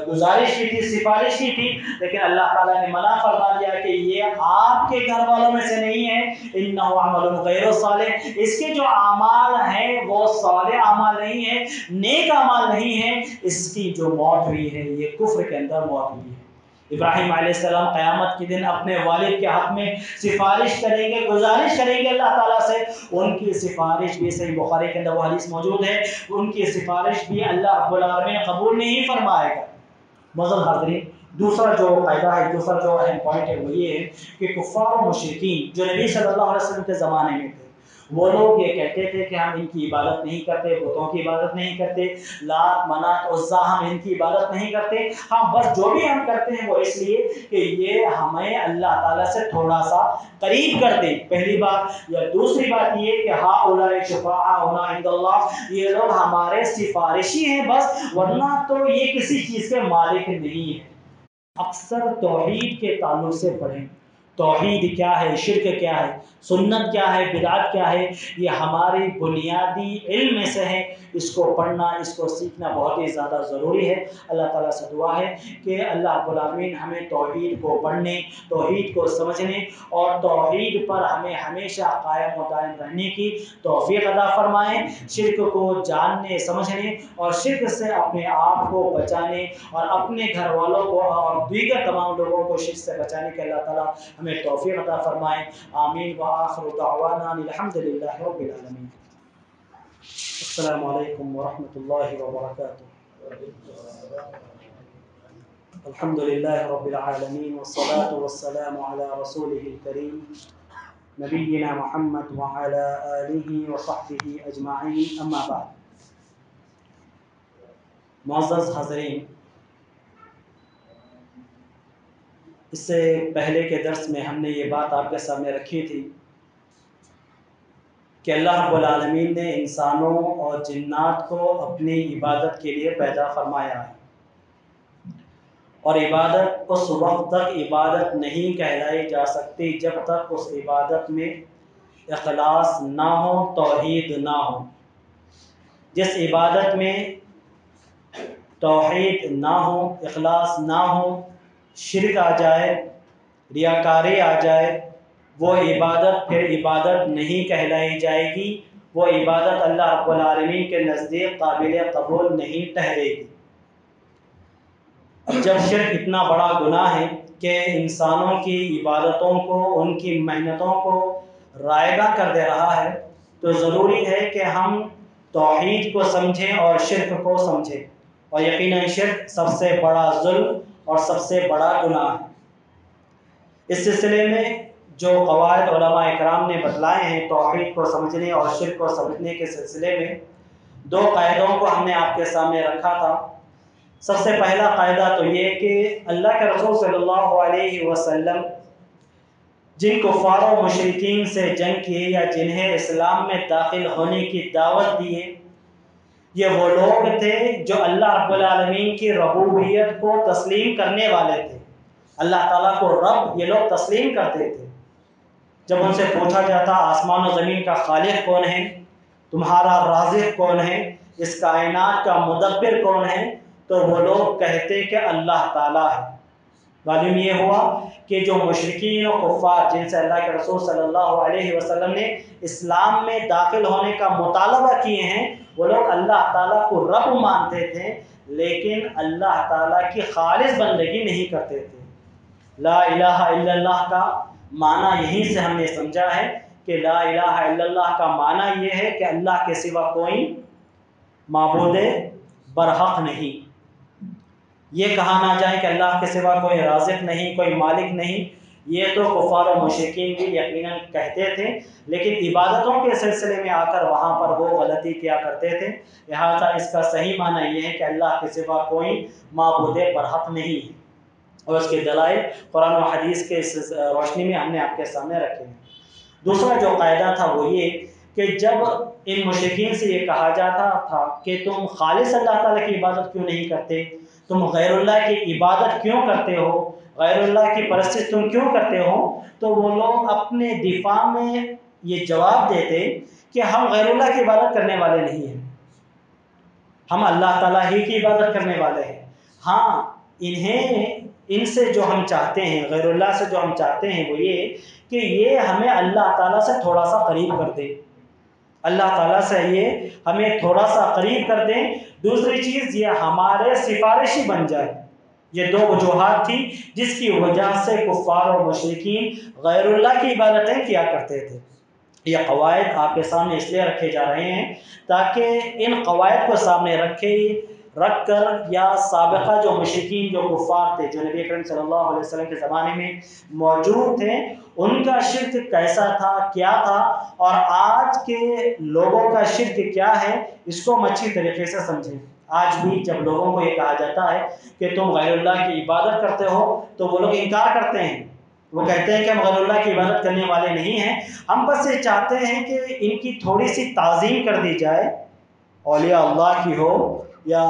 A: گزارش کی تھی، سفارش کی تھی، لیکن اللہ تعالیٰ نے منع فرما دیا کہ یہ آپ کے گھر والوں میں سے نہیں ہے۔ ان عمل غیر صالح۔ اس کے جو اعمال ہیں، وہ صالح اعمال نہیں ہیں، نیک اعمال نہیں ہیں۔ اس کی جو موت ہوئی ہے، یہ کفر کے اندر موت ہوئی ہے۔ ابراہیم علیہ السلام قیامت کے دن اپنے والد کے حق میں سفارش کریں گے، گزارش کریں گے اللہ تعالیٰ سے۔ ان کی سفارش بھی صحیح بخاری کے اندر وہ حدیث موجود ہے۔ ان کی سفارش بھی اللہ رب العالمین قبول نہیں فرمائے گا۔ مزل حاضرین، دوسرا جو قاعدہ ہے، دوسرا جو اہم پوائنٹ ہے وہ یہ ہے کہ کفار و مشرقین جو نبی صلی اللہ علیہ وسلم کے زمانے میں تھے وہ لوگ یہ کہتے تھے کہ ہم ان کی عبادت نہیں کرتے، بتوں کی عبادت نہیں کرتے، لات، منات، عزا ہم ان کی عبادت نہیں کرتے۔ ہاں بس جو بھی ہم کرتے ہیں وہ اس لیے کہ یہ ہمیں اللہ تعالیٰ سے تھوڑا سا قریب کر دیں پہلی بات یا دوسری بات یہ کہ ہاں اولا شفا اولا عند اللہ، یہ لوگ ہمارے سفارشی ہیں بس، ورنہ تو یہ کسی چیز کے مالک نہیں ہے اکثر توحید کے تعلق سے پڑھیں توحید کیا ہے، شرک کیا ہے، سنت کیا ہے، بدعت کیا ہے، یہ ہماری بنیادی علم میں سے ہے۔ اس کو پڑھنا، اس کو سیکھنا بہت ہی زیادہ ضروری ہے۔ اللہ تعالیٰ سے دعا ہے کہ اللہ العالمین ہمیں توحید کو پڑھنے، توحید کو سمجھنے اور توحید پر ہمیں ہمیشہ قائم و قائم رہنے کی توفیق ادا فرمائیں شرک کو جاننے، سمجھنے اور شرک سے اپنے آپ کو بچانے اور اپنے گھر والوں کو اور دیگر تمام لوگوں کو شرک سے بچانے کے اللہ تعالیٰ ہمیں توفیق عطا فرمائیں آمین۔ وآخر دعوانا الحمد للہ رب العالمین۔ السلام علیکم ورحمۃ اللہ وبرکاتہ۔ الحمد للہ رب العالمین والصلاة والسلام على رسوله الكريم نبینا محمد وعلى آلہ وصحبہ اجمعین، اما بعد۔ معزز حضرین اس سے پہلے کے درس میں ہم نے یہ بات آپ کے سامنے رکھی تھی کہ اللہ رب العالمین نے انسانوں اور جنات کو اپنی عبادت کے لیے پیدا فرمایا ہے۔ اور عبادت اس وقت تک عبادت نہیں کہلائی جا سکتی جب تک اس عبادت میں اخلاص نہ ہو، توحید نہ ہو۔ جس عبادت میں توحید نہ ہو، اخلاص نہ ہو شرک آ جائے، ریاکاری آ جائے، وہ عبادت پھر عبادت نہیں کہلائی جائے گی، وہ عبادت اللہ رب العالمین کے نزدیک قابل قبول نہیں ٹھہرے گی۔ جب شرک اتنا بڑا گناہ ہے کہ انسانوں کی عبادتوں کو، ان کی محنتوں کو رائے گاہ کر دے رہا ہے، تو ضروری ہے کہ ہم توحید کو سمجھیں اور شرک کو سمجھیں۔ اور یقیناً شرک سب سے بڑا ظلم اور سب سے بڑا گناہ۔ ہے اس سلسلے میں جو قواعد علماء اکرام نے بتلائے ہیں توحید کو سمجھنے اور شرک کو سمجھنے کے سلسلے میں، دو قاعدوں کو ہم نے آپ کے سامنے رکھا تھا۔ سب سے پہلا قاعدہ تو یہ کہ اللہ کے رسول صلی اللہ علیہ وسلم، جن کفار و مشرقین سے جنگ کیے یا جنہیں اسلام میں داخل ہونے کی دعوت دیے یہ وہ لوگ تھے جو اللہ رب العالمین کی ربوبیت کو تسلیم کرنے والے تھے۔ اللہ تعالیٰ کو رب یہ لوگ تسلیم کرتے تھے۔ جب ان سے پوچھا جاتا، آسمان و زمین کا خالق کون ہے؟ تمہارا رازق کون ہے؟ اس کائنات کا مدبر کون ہے؟ تو وہ لوگ کہتے کہ اللہ تعالیٰ ہے۔ معلوم یہ ہوا کہ جو مشرقین و کفار جن سے اللہ کے رسول صلی اللہ علیہ وسلم نے اسلام میں داخل ہونے کا مطالبہ کیے ہیں، وہ لوگ اللہ تعالیٰ کو رب مانتے تھے، لیکن اللہ تعالیٰ کی خالص بندگی نہیں کرتے تھے۔ لا الہ الا اللہ کا معنی یہیں سے ہم نے سمجھا ہے کہ لا الہ الا اللہ کا معنی یہ ہے کہ اللہ کے سوا کوئی معبود برحق نہیں۔ یہ کہا نہ جائے کہ اللہ کے سوا کوئی رازق نہیں، کوئی مالک نہیں۔ یہ تو کفار و مشرقین بھی یقیناً کہتے تھے، لیکن عبادتوں کے سلسلے میں آ کر وہاں پر وہ غلطی کیا کرتے تھے۔ لہٰذا اس کا صحیح معنی یہ ہے کہ اللہ کے سوا کوئی معبود برحق نہیں ہے۔ اور اس کے دلائل قرآن و حدیث کے روشنی میں ہم نے آپ کے سامنے رکھے ہیں۔ دوسرا جو قاعدہ تھا وہ یہ کہ جب ان مشرقین سے یہ کہا جاتا تھا کہ تم خالص اللہ تعالیٰ کی عبادت کیوں نہیں کرتے؟ تم غیر اللہ کی عبادت کیوں کرتے ہو؟ غیر اللہ کی پرستش تم کیوں کرتے ہو؟ تو وہ لوگ اپنے دفاع میں یہ جواب دیتے کہ ہم غیر اللہ کی عبادت کرنے والے نہیں ہیں۔ ہم اللہ تعالیٰ ہی کی عبادت کرنے والے ہیں۔ ہاں انہیں، ان سے جو ہم چاہتے ہیں، غیر اللہ سے جو ہم چاہتے ہیں، وہ یہ کہ یہ ہمیں اللہ تعالیٰ سے تھوڑا سا قریب کر دے۔ اللہ تعالیٰ سے یہ ہمیں تھوڑا سا قریب کر دیں۔ دوسری چیز، یہ ہمارے سفارشی بن جائے۔ یہ دو وجوہات تھی جس کی وجہ سے کفار اور مشرقین غیر اللہ کی عبادتیں کیا کرتے تھے۔ یہ قواعد آپ کے سامنے اس لیے رکھے جا رہے ہیں تاکہ ان قواعد کو سامنے رکھے۔ رکھ کر یا سابقہ جو مشرقین جو کفار تھے، جو نبی اکرم صلی اللہ علیہ وسلم کے زمانے میں موجود تھے، ان کا شرک کیسا تھا، کیا تھا؟ اور آج کے لوگوں کا شرک کیا ہے؟ اس کو ہم اچھی طریقے سے سمجھیں۔ آج بھی جب لوگوں کو یہ کہا جاتا ہے کہ تم غیر اللہ کی عبادت کرتے ہو، تو وہ لوگ انکار کرتے ہیں۔ وہ کہتے ہیں کہ ہم غیر اللہ کی عبادت کرنے والے نہیں ہیں۔ ہم بس یہ چاہتے ہیں کہ ان کی تھوڑی سی تعظیم کر دی جائے۔ اولیاء اللہ کی ہو یا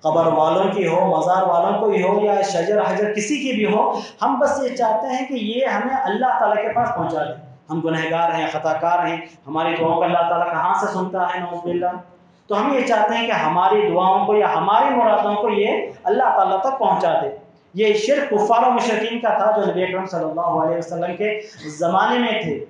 A: قبر والوں کی ہو، مزار والوں کو ہی ہو یا شجر حجر کسی کی بھی ہو، ہم بس یہ چاہتے ہیں کہ یہ ہمیں اللہ تعالیٰ کے پاس پہنچا دیں ہم گنہ گار ہیں خطا کار ہیں، ہماری دعاؤں کو اللہ تعالیٰ کہاں سے سنتا ہے؟ نوز اللہ تو ہم یہ چاہتے ہیں کہ ہماری دعاؤں کو یا ہماری مرادوں کو یہ اللہ تعالیٰ تک پہنچا دے۔ یہ شرک کفار و مشرقین کا تھا جو نبی اکرم صلی اللہ علیہ وسلم کے زمانے میں تھے۔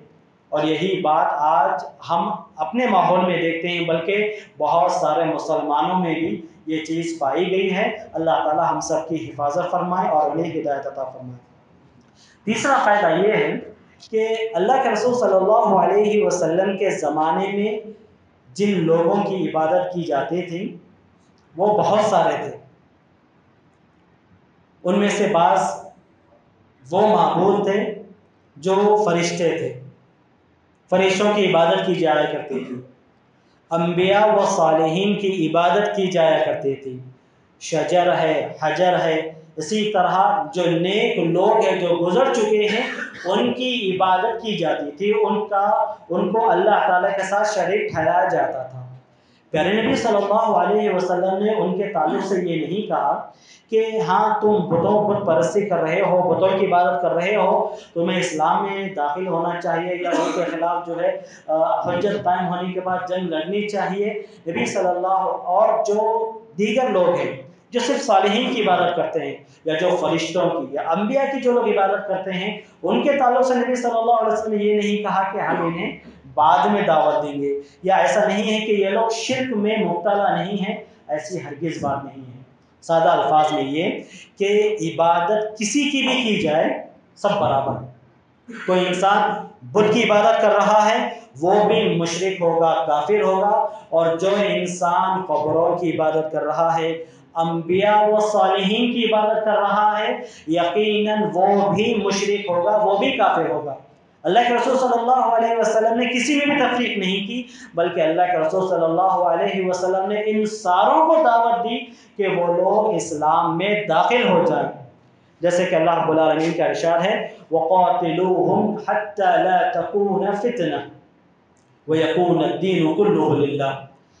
A: اور یہی بات آج ہم اپنے ماحول میں دیکھتے ہیں، بلکہ بہت سارے مسلمانوں میں بھی یہ چیز پائی گئی ہے۔ اللہ تعالیٰ ہم سب کی حفاظت فرمائے اور انہیں ہدایت عطا فرمائے۔ تیسرا فائدہ یہ ہے کہ اللہ کے رسول صلی اللہ علیہ وسلم کے زمانے میں جن لوگوں کی عبادت کی جاتی تھی، وہ بہت سارے تھے۔ ان میں سے بعض وہ معبود تھے جو فرشتے تھے۔ فرشتوں کی عبادت کی جایا کرتی تھی۔ انبیاء و صالحین کی عبادت کی جایا کرتی تھی۔ شجر ہے، حجر ہے، اسی طرح جو نیک لوگ ہیں، جو گزر چکے ہیں، ان کی عبادت کی جاتی تھی۔ ان کا، ان کو اللہ تعالیٰ کے ساتھ شریک ٹھہرایا جاتا تھا۔ پیارے نبی صلی اللہ علیہ وسلم نے ان کے تعلق سے یہ نہیں کہا کہ ہاں تم بتوں پر پرستی کر رہے ہو بتوں کی عبادت کر رہے ہو تمہیں اسلام میں داخل ہونا چاہیے یا ان کے خلاف جو ہے حجت قائم ہونے کے بعد جنگ لڑنی چاہیے۔ نبی صلی اللہ اور جو دیگر لوگ ہیں، جو صرف صالحین کی عبادت کرتے ہیں یا جو فرشتوں کی یا انبیاء کی جو لوگ عبادت کرتے ہیں، ان کے تعلق سے نبی صلی اللہ علیہ وسلم نے یہ نہیں کہا کہ ہم انہیں بعد میں دعوت دیں گے۔ یا ایسا نہیں ہے کہ یہ لوگ شرک میں مبتلا نہیں ہیں، ایسی ہرگز بات نہیں ہے۔ سادہ الفاظ میں یہ کہ عبادت کسی کی بھی کی جائے سب برابر کوئی انسان بدھ کی عبادت کر رہا ہے، وہ بھی مشرق ہوگا، کافر ہوگا۔ اور جو انسان قبروں کی عبادت کر رہا ہے، انبیاء و صالحین کی عبادت کر رہا ہے، یقیناً وہ بھی مشرق ہوگا، وہ بھی کافر ہوگا۔ اللہ کے رسول صلی اللہ علیہ وسلم نے کسی میں بھی تفریق نہیں کی، بلکہ اللہ کے رسول صلی اللہ علیہ وسلم نے ان ساروں کو دعوت دی کہ وہ لوگ اسلام میں داخل ہو جائیں۔ جیسے کہ اللہ رب العالمین کا ارشاد ہے، وَقَاتِلُوهُمْ حَتَّى لَا تَكُونَ فِتْنَةً وَيَكُونَ الدِّينُ كُلُّهُ لِلَّهِ۔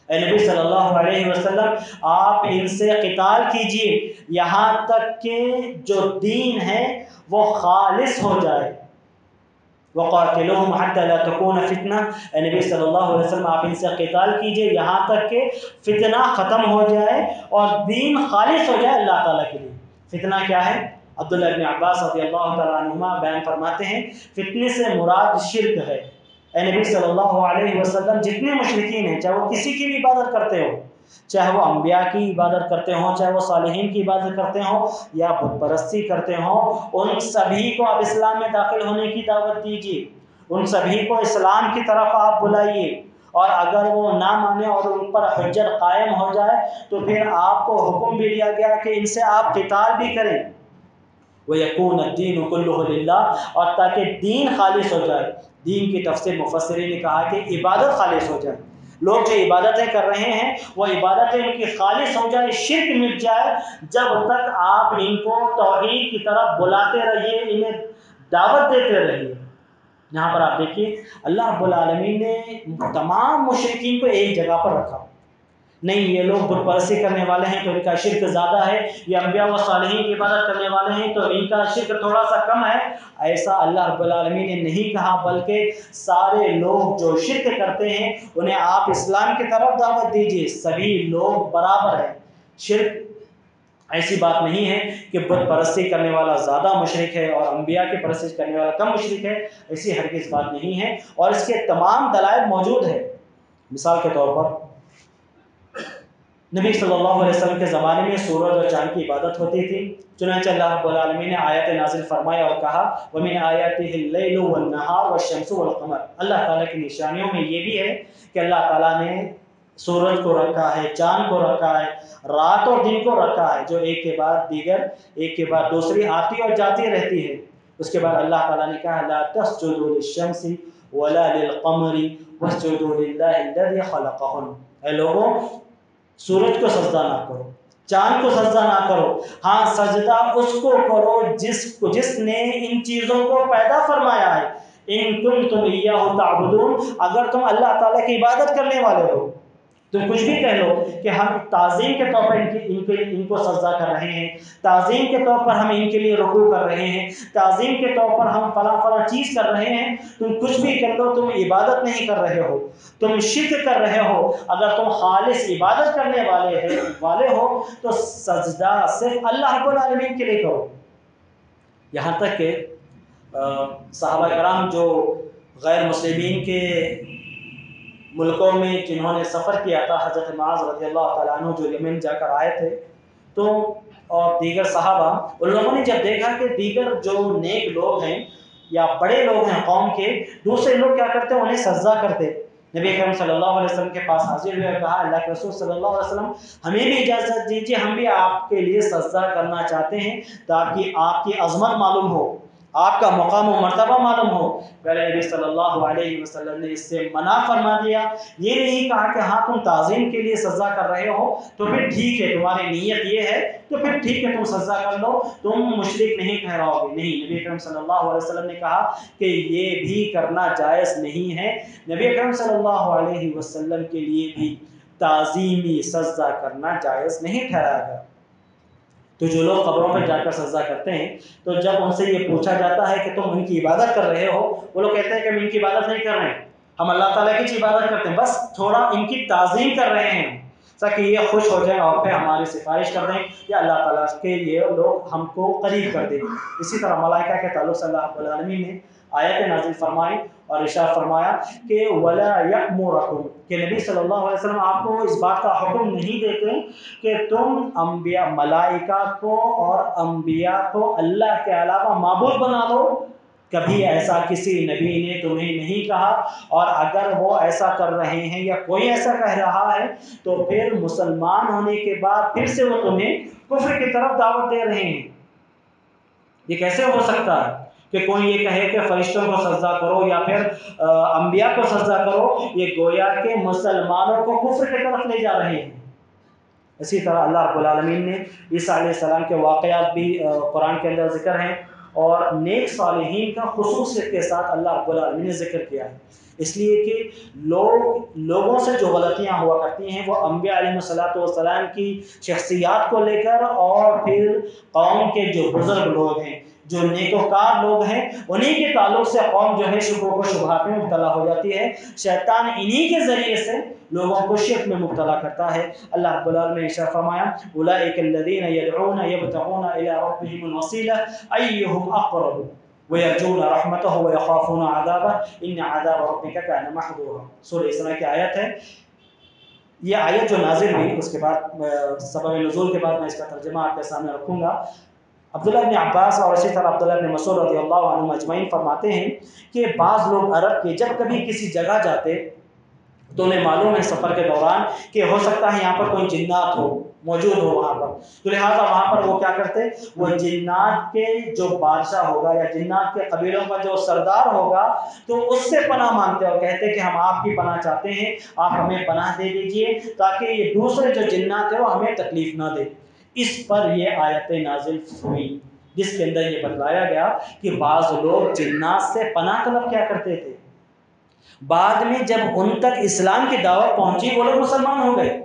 A: اے نبی صلی اللہ علیہ وسلم، آپ ان سے قتال کیجیے، یہاں تک کہ جو دین ہے وہ خالص ہو جائے۔ وقاتلوہم حتی لا تکون فتنہ اے نبی صلی اللہ علیہ وسلم، آپ ان سے قتال کیجیے، یہاں تک کہ فتنہ ختم ہو جائے اور دین خالص ہو جائے اللہ تعالیٰ کے لیے۔ فتنہ کیا ہے؟ عبداللہ ابن عباس رضی اللہ تعالیٰ عنہ بیان فرماتے ہیں، فتنے سے مراد شرک ہے۔ اے نبی صلی اللہ علیہ وسلم، جتنے مشرقین ہیں، چاہے وہ کسی کی بھی عبادت کرتے ہو چاہے وہ انبیاء کی عبادت کرتے ہوں، چاہے وہ صالحین کی عبادت کرتے ہوں یا بت پرستی کرتے ہوں، ان سبھی کو آپ اسلام میں داخل ہونے کی دعوت دیجیے ان سبھی کو اسلام کی طرف آپ بلائیے۔ اور اگر وہ نہ مانے اور ان پر حجت قائم ہو جائے، تو پھر آپ کو حکم بھی دیا گیا کہ ان سے آپ قتال بھی کریں۔ وہ یقون الدین کل اللہ اور تاکہ دین خالص ہو جائے۔ دین کی تفصیل مفسرین نے کہا کہ عبادت خالص ہو جائے۔ لوگ جو عبادتیں کر رہے ہیں، وہ عبادتیں ان کی خالص ہو جائے شرک مٹ جائے، جب تک آپ ان کو توحید کی طرف بلاتے رہیے، انہیں دعوت دیتے رہیے۔ یہاں پر آپ دیکھیے، اللہ رب العالمین نے تمام مشرقین کو ایک جگہ پر رکھا۔ نہیں، یہ لوگ بت پرستی کرنے والے ہیں تو ان کا شرک زیادہ ہے، یہ انبیاء و صالحین کی عبادت کرنے والے ہیں، تو ان کا شرک تھوڑا سا کم ہے۔ ایسا اللہ رب العالمین نے نہیں کہا، بلکہ سارے لوگ جو شرک کرتے ہیں، انہیں آپ اسلام کی طرف دعوت دیجیے سبھی لوگ برابر ہیں۔ شرک ایسی بات نہیں ہے کہ بت پرستی کرنے والا زیادہ مشرق ہے اور انبیاء کی پرستی کرنے والا کم مشرق ہے، ایسی ہرگز بات نہیں ہے۔ اور اس کے تمام دلائل موجود ہے مثال کے طور پر نبی صلی اللہ علیہ وسلم کے زمانے میں سورج اور چاند کی عبادت ہوتی تھی۔ چنانچہ اللہ رب العالمین نے آیت نازل فرمایا اور کہا، وَمِنْ آیَاتِهِ اللَّيْلُ وَالنَّهَارُ وَالشَّمْسُ وَالْقَمَرُ۔ اللہ تعالیٰ کی نشانیوں میں یہ بھی ہے کہ اللہ تعالیٰ نے سورج کو رکھا ہے، چاند کو رکھا ہے، رات اور دن کو رکھا ہے، جو ایک کے بعد دیگر، ایک کے بعد دوسری آتی اور جاتی رہتی ہے۔ اس کے بعد اللہ تعالیٰ نے کہا، لا تسجدوا للشمس ولا للقمر واسجدوا للہ الذي خلقهن۔ اے لوگوں سورج کو سجدہ نہ کرو، چاند کو سجدہ نہ کرو۔ ہاں سجدہ اس کو کرو جس کو جس نے ان چیزوں کو پیدا فرمایا ہے۔ ان تم تم تعبدون، اگر تم اللہ تعالیٰ کی عبادت کرنے والے ہو تم کچھ بھی کہہ لو کہ ہم تعظیم کے طور پر ان کی ان کے ان کو سجدہ کر رہے ہیں۔ تعظیم کے طور پر ہم ان کے لیے رکوع کر رہے ہیں۔ تعظیم کے طور پر ہم فلاں فلاں چیز کر رہے ہیں۔ تم کچھ بھی کر لو تم عبادت نہیں کر رہے ہو۔ تم شرک کر رہے ہو۔ اگر تم خالص عبادت کرنے والے والے ہو تو سجدہ صرف اللہ رب العالمین کے لیے کرو۔ یہاں تک کہ صحابہ کرام جو غیر مسلمین کے ملکوں میں جنہوں نے سفر کیا تھا، حضرت معاذ رضی اللہ تعالیٰ عنہ جو یمن جا کر آئے تھے، تو اور دیگر صحابہ، ان لوگوں نے جب دیکھا کہ دیگر جو نیک لوگ ہیں یا بڑے لوگ ہیں قوم کے، دوسرے لوگ کیا کرتے ہیں انہیں سجدہ کرتے۔ نبی اکرم صلی اللہ علیہ وسلم کے پاس حاضر ہوئے کہا، اللہ کے رسول صلی اللہ علیہ وسلم، ہمیں بھی اجازت دیجیے ہم بھی آپ کے لیے سجدہ کرنا چاہتے ہیں تاکہ آپ کی عظمت معلوم ہو۔ آپ کا مقام و مرتبہ معلوم ہو۔ پہلے نبی صلی اللہ علیہ وسلم نے اس سے منع فرما دیا۔ یہ نہیں کہا کہ ہاں تم تعظیم کے لیے سزا کر رہے ہو، تو پھر ٹھیک ہے، تمہاری نیت یہ ہے تو پھر ٹھیک ہے، تم سزا کر لو۔ تم مشرق نہیں ٹھہراؤ گے نہیں، نبی اکرم صلی اللہ علیہ وسلم نے کہا کہ یہ بھی کرنا جائز نہیں ہے۔ نبی اکرم صلی اللہ علیہ وسلم کے لیے بھی تعظیمی سزا کرنا جائز نہیں ٹھہرایا گیا۔ تو جو لوگ قبروں پر جا کر سجدہ کرتے ہیں، تو جب ان سے یہ پوچھا جاتا ہے کہ تم ان کی عبادت کر رہے ہو، وہ لوگ کہتے ہیں کہ ہم ان کی عبادت نہیں کر رہے ہیں۔ ہم اللہ تعالیٰ کی عبادت کرتے ہیں، بس تھوڑا ان کی تعظیم کر رہے ہیں تاکہ یہ خوش ہو جائیں اور پھر ہماری سفارش کر دیں یا اللہ تعالیٰ کے لیے لوگ ہم کو قریب کر دیں۔ اسی طرح ملائکہ کے تعلق صلی اللہ علیہ نے آیت نازل فرمائی اور ارشاد فرمایا کہ ولا یکمرکم کہ نبی صلی اللہ علیہ وسلم آپ کو اس بات کا حکم نہیں دیتے کہ تم انبیاء، ملائکہ کو اور انبیاء کو اللہ کے علاوہ معبود بنا دو۔ کبھی ایسا کسی نبی نے تمہیں نہیں کہا اور اگر وہ ایسا کر رہے ہیں یا کوئی ایسا کہہ رہا ہے تو پھر مسلمان ہونے کے بعد پھر سے وہ تمہیں کفر کی طرف دعوت دے رہے ہیں۔ یہ کیسے ہو سکتا ہے؟ کہ کوئی یہ کہے کہ فرشتوں کو سجدہ کرو یا پھر انبیاء کو سجدہ کرو، یہ گویا کہ مسلمانوں کو کفر کی طرف لے جا رہے ہیں۔ اسی طرح اللہ رب العالمین نے عیسیٰ علیہ السلام کے واقعات بھی قرآن کے اندر ذکر ہیں۔ اور نیک صالحین کا خصوصیت کے ساتھ اللہ رب العالمین نے ذکر کیا ہے۔ اس لیے کہ لوگ، لوگوں سے جو غلطیاں ہوا کرتی ہیں، وہ انبیاء علیہ صلاحت والسلام کی شخصیات کو لے کر اور پھر قوم کے جو بزرگ لوگ ہیں جو نیکوکار لوگ ہیں، انہی کے تعلق سے قوم جو ہے شکو کو شبہات میں مبتلا ہو جاتی ہے۔ شیطان انہی کے ذریعے سے لوگوں کو شرک میں مبتلا کرتا ہے۔ اللہ رب العالمین نے اشارہ فرمایا اولئک الذین یدعون یبتغون الی ربهم الوسیلہ، ایہم اقرب ویرجون رحمتہ ویخافون عذابہ، ان عذاب ربک کان محظورا سورہ اسراء کی آیت ہے۔ یہ آیت جو نازل ہوئی، اس کے بعد سبب نزول کے بعد میں اس کا ترجمہ آپ کے سامنے رکھوں گا۔ عبداللہ ابن عباس اور اسی طرح عبداللہ ابن مسعود رضی اللہ عنہ مجمعین فرماتے ہیں کہ بعض لوگ عرب کے جب کبھی کسی جگہ جاتے تو انہیں معلوم ہے سفر کے دوران کہ ہو سکتا ہے یہاں پر کوئی جنات ہو، موجود ہو وہاں پر۔ تو لہٰذا وہاں پر وہ کیا کرتے؟ وہ جنات کے جو بادشاہ ہوگا یا جنات کے قبیلوں کا جو سردار ہوگا تو اس سے پناہ مانگتے اور کہتے کہ ہم آپ کی پناہ چاہتے ہیں، آپ ہمیں پناہ دے دیجیے تاکہ یہ دوسرے جو جنات ہیں وہ ہمیں تکلیف نہ دے۔ اس پر یہ آیت نازل ہوئی، جس کے اندر یہ بتلایا گیا کہ بعض لوگ جنات سے پناہ طلب کیا کرتے تھے۔ بعد میں جب ان تک اسلام کی دعوت پہنچی، وہ لوگ مسلمان ہو گئے۔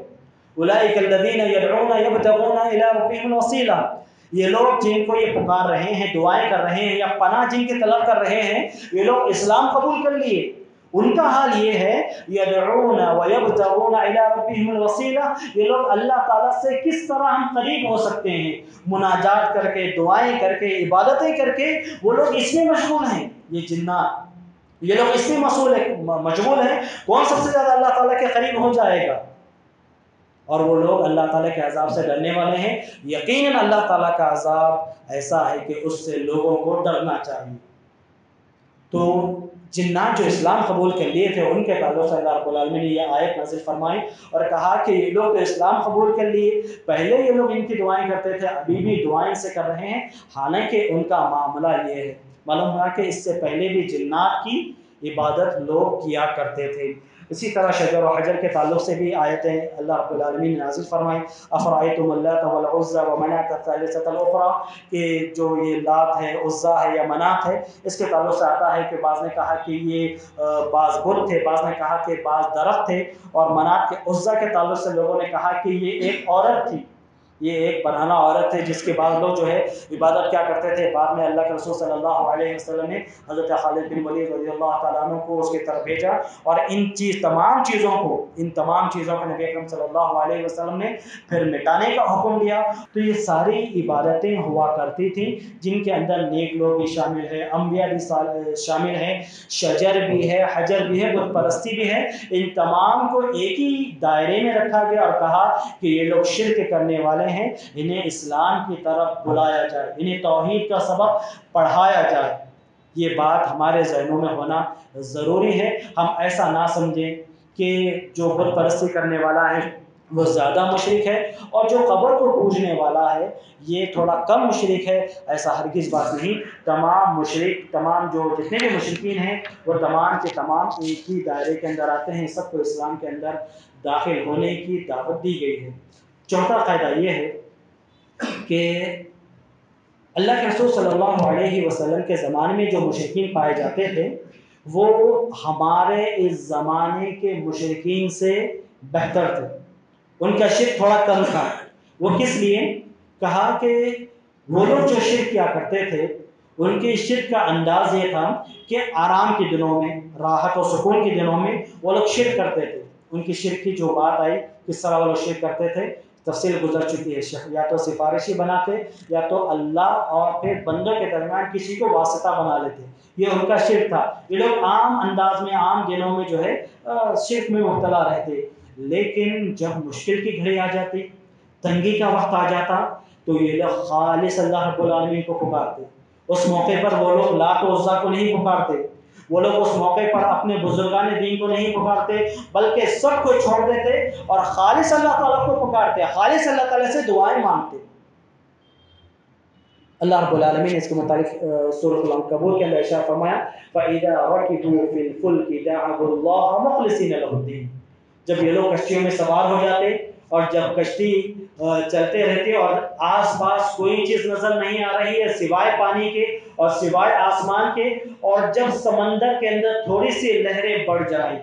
A: یہ لوگ جن کو یہ پکار رہے ہیں، دعائیں کر رہے ہیں یا پناہ جن کی طلب کر رہے ہیں، یہ لوگ اسلام قبول کر لیے۔ ان کا حال یہ ہے یدعون ویبتغون الى ربهم الوسیلہ۔ یہ لوگ اللہ تعالیٰ سے کس طرح ہم قریب ہو سکتے ہیں؟ مناجات کر کے، دعائیں کر کے، عبادتیں کر کے۔ وہ لوگ اس میں مشغول ہیں۔ یہ جنات۔ یہ لوگ اس میں مشغول ہے مشغول ہیں۔ کون سب سے زیادہ اللہ تعالیٰ کے قریب ہو جائے گا؟ اور وہ لوگ اللہ تعالیٰ کے عذاب سے ڈرنے والے ہیں۔ یقیناً اللہ تعالیٰ کا عذاب ایسا ہے کہ اس سے لوگوں کو ڈرنا چاہیے۔ تو جنات جو اسلام قبول کر لیے تھے، ان کے تعلق سے اللہ رب العالمین نے یہ آیت نازل فرمائی اور کہا کہ یہ لوگ تو اسلام قبول کر لیے، پہلے یہ لوگ ان کی دعائیں کرتے تھے، ابھی بھی دعائیں سے کر رہے ہیں، حالانکہ ان کا معاملہ یہ ہے۔ معلوم ہوا کہ اس سے پہلے بھی جنات کی عبادت لوگ کیا کرتے تھے۔ اسی طرح شجر و حجر کے تعلق سے بھی آیتیں اللہ رب العالمین نے نازل فرمائی افرائیتم اللہ والعزہ و منات الثالثۃ الاخرى کہ جو یہ لات ہے عزا ہے یا منات ہے، اس کے تعلق سے آتا ہے کہ بعض نے کہا کہ یہ بعض بت تھے، بعض نے کہا کہ بعض درخت تھے، اور منات کے عزا کے تعلق سے لوگوں نے کہا کہ یہ ایک عورت تھی۔ یہ ایک برہنہ عورت ہے جس کے بعد لوگ جو ہے عبادت کیا کرتے تھے۔ بعد میں اللہ کے رسول صلی اللہ علیہ وسلم نے حضرت خالد بن ولید رضی اللہ تعالیٰ عنہ کو اس کی طرف بھیجا اور ان چیز، تمام چیزوں کو، ان تمام چیزوں کو نبی اکرم صلی اللہ علیہ وسلم نے پھر مٹانے کا حکم دیا۔ تو یہ ساری عبادتیں ہوا کرتی تھیں، جن کے اندر نیک لوگ بھی شامل ہیں، انبیاء بھی شامل ہیں، شجر بھی ہے، حجر بھی ہے، بت پرستی بھی ہے۔ ان تمام کو ایک ہی دائرے میں رکھا گیا اور کہا کہ یہ لوگ شرک کرنے والے ہیں، انہیں اسلام کی طرف بلایا جائے، انہیں توحید کا سبق پڑھایا جائے۔ یہ بات ہمارے ذہنوں میں ہونا ضروری ہے۔ ہم ایسا نہ سمجھیں کہ جو بت پرستی کرنے والا ہے، وہ زیادہ مشرق ہے اور جو قبر کو پوجنے والا ہے، یہ تھوڑا کم مشرق ہے۔ ایسا ہرگز بات نہیں۔ تمام مشرق تمام جو جتنے بھی مشرقین ہیں، وہ تمام کے تمام ایک ہی دائرے کے اندر آتے ہیں۔ سب کو اسلام کے اندر داخل ہونے کی دعوت دی گئی ہے۔ چوتھا قاعدہ یہ ہے کہ اللہ کے رسول صلی اللہ علیہ وسلم کے زمانے میں جو مشرقین پائے جاتے تھے، وہ ہمارے اس زمانے کے مشرقین سے بہتر تھے۔ ان کا شرک تھوڑا کم تھا۔ وہ کس لیے؟ کہا کہ وہ لوگ جو شرک کیا کرتے تھے، ان کی شرک کا انداز یہ تھا کہ آرام کے دنوں میں، راحت و سکون کے دنوں میں وہ لوگ شرک کرتے تھے۔ ان کی شرک کی جو بات آئی، کس طرح وہ لوگ شرک کرتے تھے؟ تفصیل گزر چکی ہے یا تو سفارشی بناتے یا تو اللہ اور پھر بندوں کے درمیان کسی کو واسطہ بنا لیتے۔ یہ ان کا شرک تھا۔ یہ لوگ عام انداز میں، عام دنوں میں جو ہے شرک میں مبتلا رہتے۔ لیکن جب مشکل کی گھڑی آ جاتی، تنگی کا وقت آ جاتا، تو یہ لوگ خالص اللہ رب العالمین کو پکارتے۔ اس موقع پر وہ لوگ لاکھ عزا کو نہیں پکارتے۔ وہ لوگ اس موقع پر اپنے بزرگان دین کو نہیں پکارتے، بلکہ سب کو چھوڑ دیتے اور خالص اللہ تعالیٰ کو پکارتے، خالص اللہ تعالیٰ سے دعائیں مانگتے۔ اللہ رب العالمین اس کے متعلق سورۃ العنکبوت کے اندر اشارہ فرمایا، فَإِذَا رَكِبُوا فِي الْفُلْكِ دَعَوُا اللَّهَ مُخْلِصِينَ لَهُ الدِّينَ۔ جب یہ لوگ کشتیوں میں سوار ہو جاتے اور جب کشتی چلتے رہتے اور آس پاس کوئی چیز نظر نہیں آ رہی ہے سوائے پانی کے اور سوائے آسمان کے اور جب سمندر کے اندر تھوڑی سی لہریں بڑھ جائیں،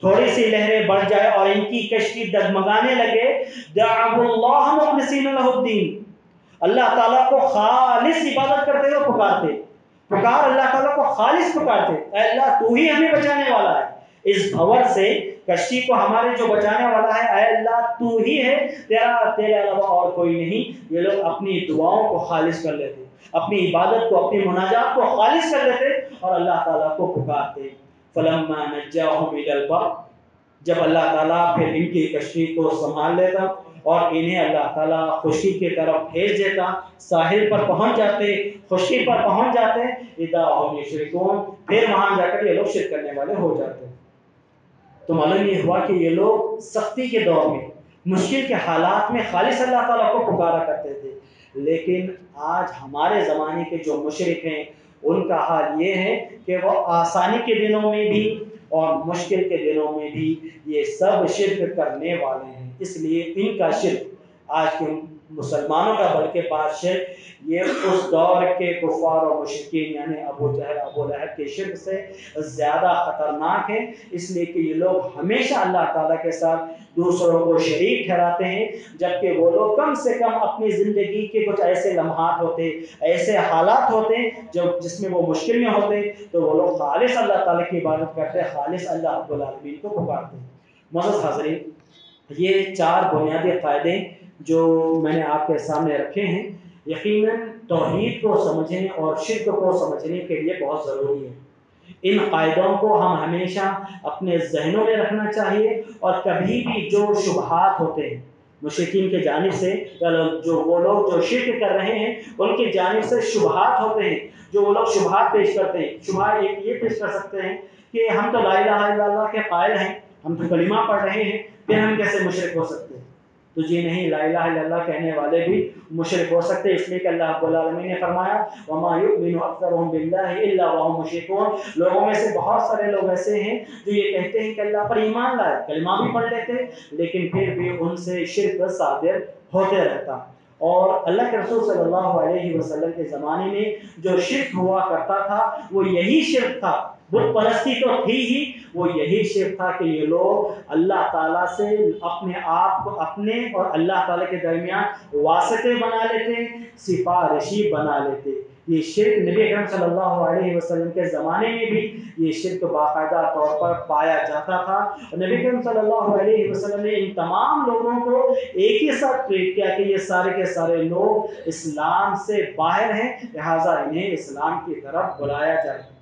A: تھوڑی سی لہریں بڑھ جائے اور ان کی کشتی ڈگمگانے لگے اللہ الدین۔ اللہ تعالیٰ کو خالص عبادت کرتے ہوئے پکارتے۔ پکار، اللہ تعالیٰ کو خالص پکارتے۔ اے اللہ، تو ہی ہمیں بچانے والا ہے۔ اس بھور سے کشتی کو ہمارے جو بچانے والا ہے، اے اللہ، تو ہی ہے۔ تیرا، تیرے علاوہ اور کوئی نہیں۔ یہ لوگ اپنی دعاؤں کو خالص کر لیتے، اپنی عبادت کو، اپنی مناجات کو خالص کر لیتے اور اللہ تعالیٰ کو پکارتے۔ فلما نجاہم الى جب اللہ تعالیٰ پھر ان کی کشتی کو سنبھال لیتا اور انہیں اللہ تعالیٰ خوشی کی طرف بھیج دیتا، ساحل پر پہنچ جاتے، خوشی پر پہنچ جاتے ادا ہم شرکون پھر وہاں جا کر یہ لوگ شرک کرنے والے ہو جاتے۔ تو معلوم یہ ہوا کہ یہ لوگ سختی کے دور میں، مشکل کے حالات میں خالص اللہ تعالیٰ کو پکارا کرتے تھے۔ لیکن آج ہمارے زمانے کے جو مشرق ہیں، ان کا حال یہ ہے کہ وہ آسانی کے دنوں میں بھی اور مشکل کے دنوں میں بھی یہ سب شرک کرنے والے ہیں۔ اس لیے ان کا شرک آج کے مسلمانوں کا، بلکہ بادشاہ یہ اس دور کے کفار و مشرقین یعنی ابو جہل، ابو لہب کے شرک سے زیادہ خطرناک ہے اس لیے کہ یہ لوگ ہمیشہ اللہ تعالیٰ کے ساتھ دوسروں کو شریک ٹھہراتے ہیں، جبکہ وہ لوگ کم سے کم اپنی زندگی کے کچھ ایسے لمحات ہوتے، ایسے حالات ہوتے جو جس میں وہ مشکل میں ہوتے۔ تو وہ لوگ خالص اللہ تعالیٰ کی عبادت کرتے، خالص اللہ رب العالمین کو پکارتے۔ ہیں مزد حاضرین، یہ چار بنیادی قاعدے جو میں نے آپ کے سامنے رکھے ہیں، یقیناً توحید کو سمجھنے اور شرک کو سمجھنے کے لیے بہت ضروری ہے۔ ان قاعدوں کو ہم ہمیشہ اپنے ذہنوں میں رکھنا چاہیے اور کبھی بھی جو شبہات ہوتے ہیں مشرقین کے جانب سے جو، وہ لوگ جو شرک کر رہے ہیں، ان کی جانب سے شبہات ہوتے ہیں۔ جو وہ لوگ شبہات پیش کرتے ہیں شبہ ایک یہ پیش کر سکتے ہیں کہ ہم تو لا الہ الا اللہ کے قائل ہیں، ہم تو کلمہ پڑھ رہے ہیں، پھر ہم کیسے مشرق ہو سکتے ہیں؟ تو جی نہیں، لا الہ الا اللہ کہنے والے بھی مشرق ہو سکتے۔ اس لیے کہ اللہ رب العالمین نے فرمایا، وما یؤمن اکثرهم بالله الا وهم مشركون۔ لوگوں میں سے بہت سارے لوگ ایسے ہیں جو یہ کہتے ہیں کہ اللہ پر ایمان لائے، کلمہ بھی پڑھ لیتے ہیں لیکن پھر بھی ان سے شرک صادر ہوتے رہتا۔ اور اللہ کے رسول صلی اللہ علیہ وسلم کے زمانے میں جو شرک ہوا کرتا تھا، وہ یہی شرک تھا۔ بت پرستی تو تھی ہی، وہ یہی شرک تھا کہ یہ لوگ اللہ تعالیٰ سے اپنے آپ کو اپنے اور اللہ تعالیٰ کے درمیان واسطے بنا لیتے، سفارشی بنا لیتے۔ یہ شرک نبی اکرم صلی اللہ علیہ وسلم کے زمانے میں بھی یہ شرک باقاعدہ طور پر پایا جاتا تھا۔ اور نبی اکرم صلی اللہ علیہ وسلم نے ان تمام لوگوں کو ایک ہی ساتھ ٹریٹ کیا کہ یہ سارے کے سارے لوگ اسلام سے باہر ہیں، لہٰذا انہیں اسلام کی طرف بلایا جائے۔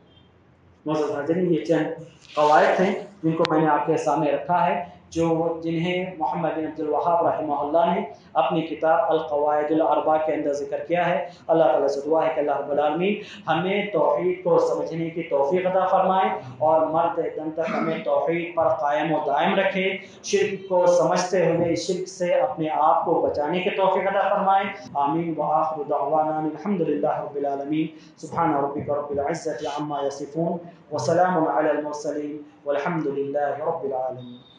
A: موضوع حاضرین یہ چند قواعد ہیں جن کو میں نے آپ کے سامنے رکھا ہے۔ جو جنہیں محمد بن عبد الوہاب رحمہ اللہ نے اپنی کتاب القواعد الاربع کے اندر ذکر کیا ہے۔ اللہ تعالیٰ سے دعا ہے کہ اللہ رب العالمین ہمیں توحید کو سمجھنے کی توفیق عطا فرمائے اور مرد دم تک ہمیں توحید پر قائم و دائم رکھے۔ شرک کو سمجھتے ہوئے شرک سے اپنے آپ کو بچانے کی توفیق عطا فرمائے۔ آمین۔ و آخر دعوانا الحمد للہ رب العالمین۔ سبحان ربک رب العزت عما یصفون۔ وسلام علی المرسلین۔ والحمد للہ رب العالمین۔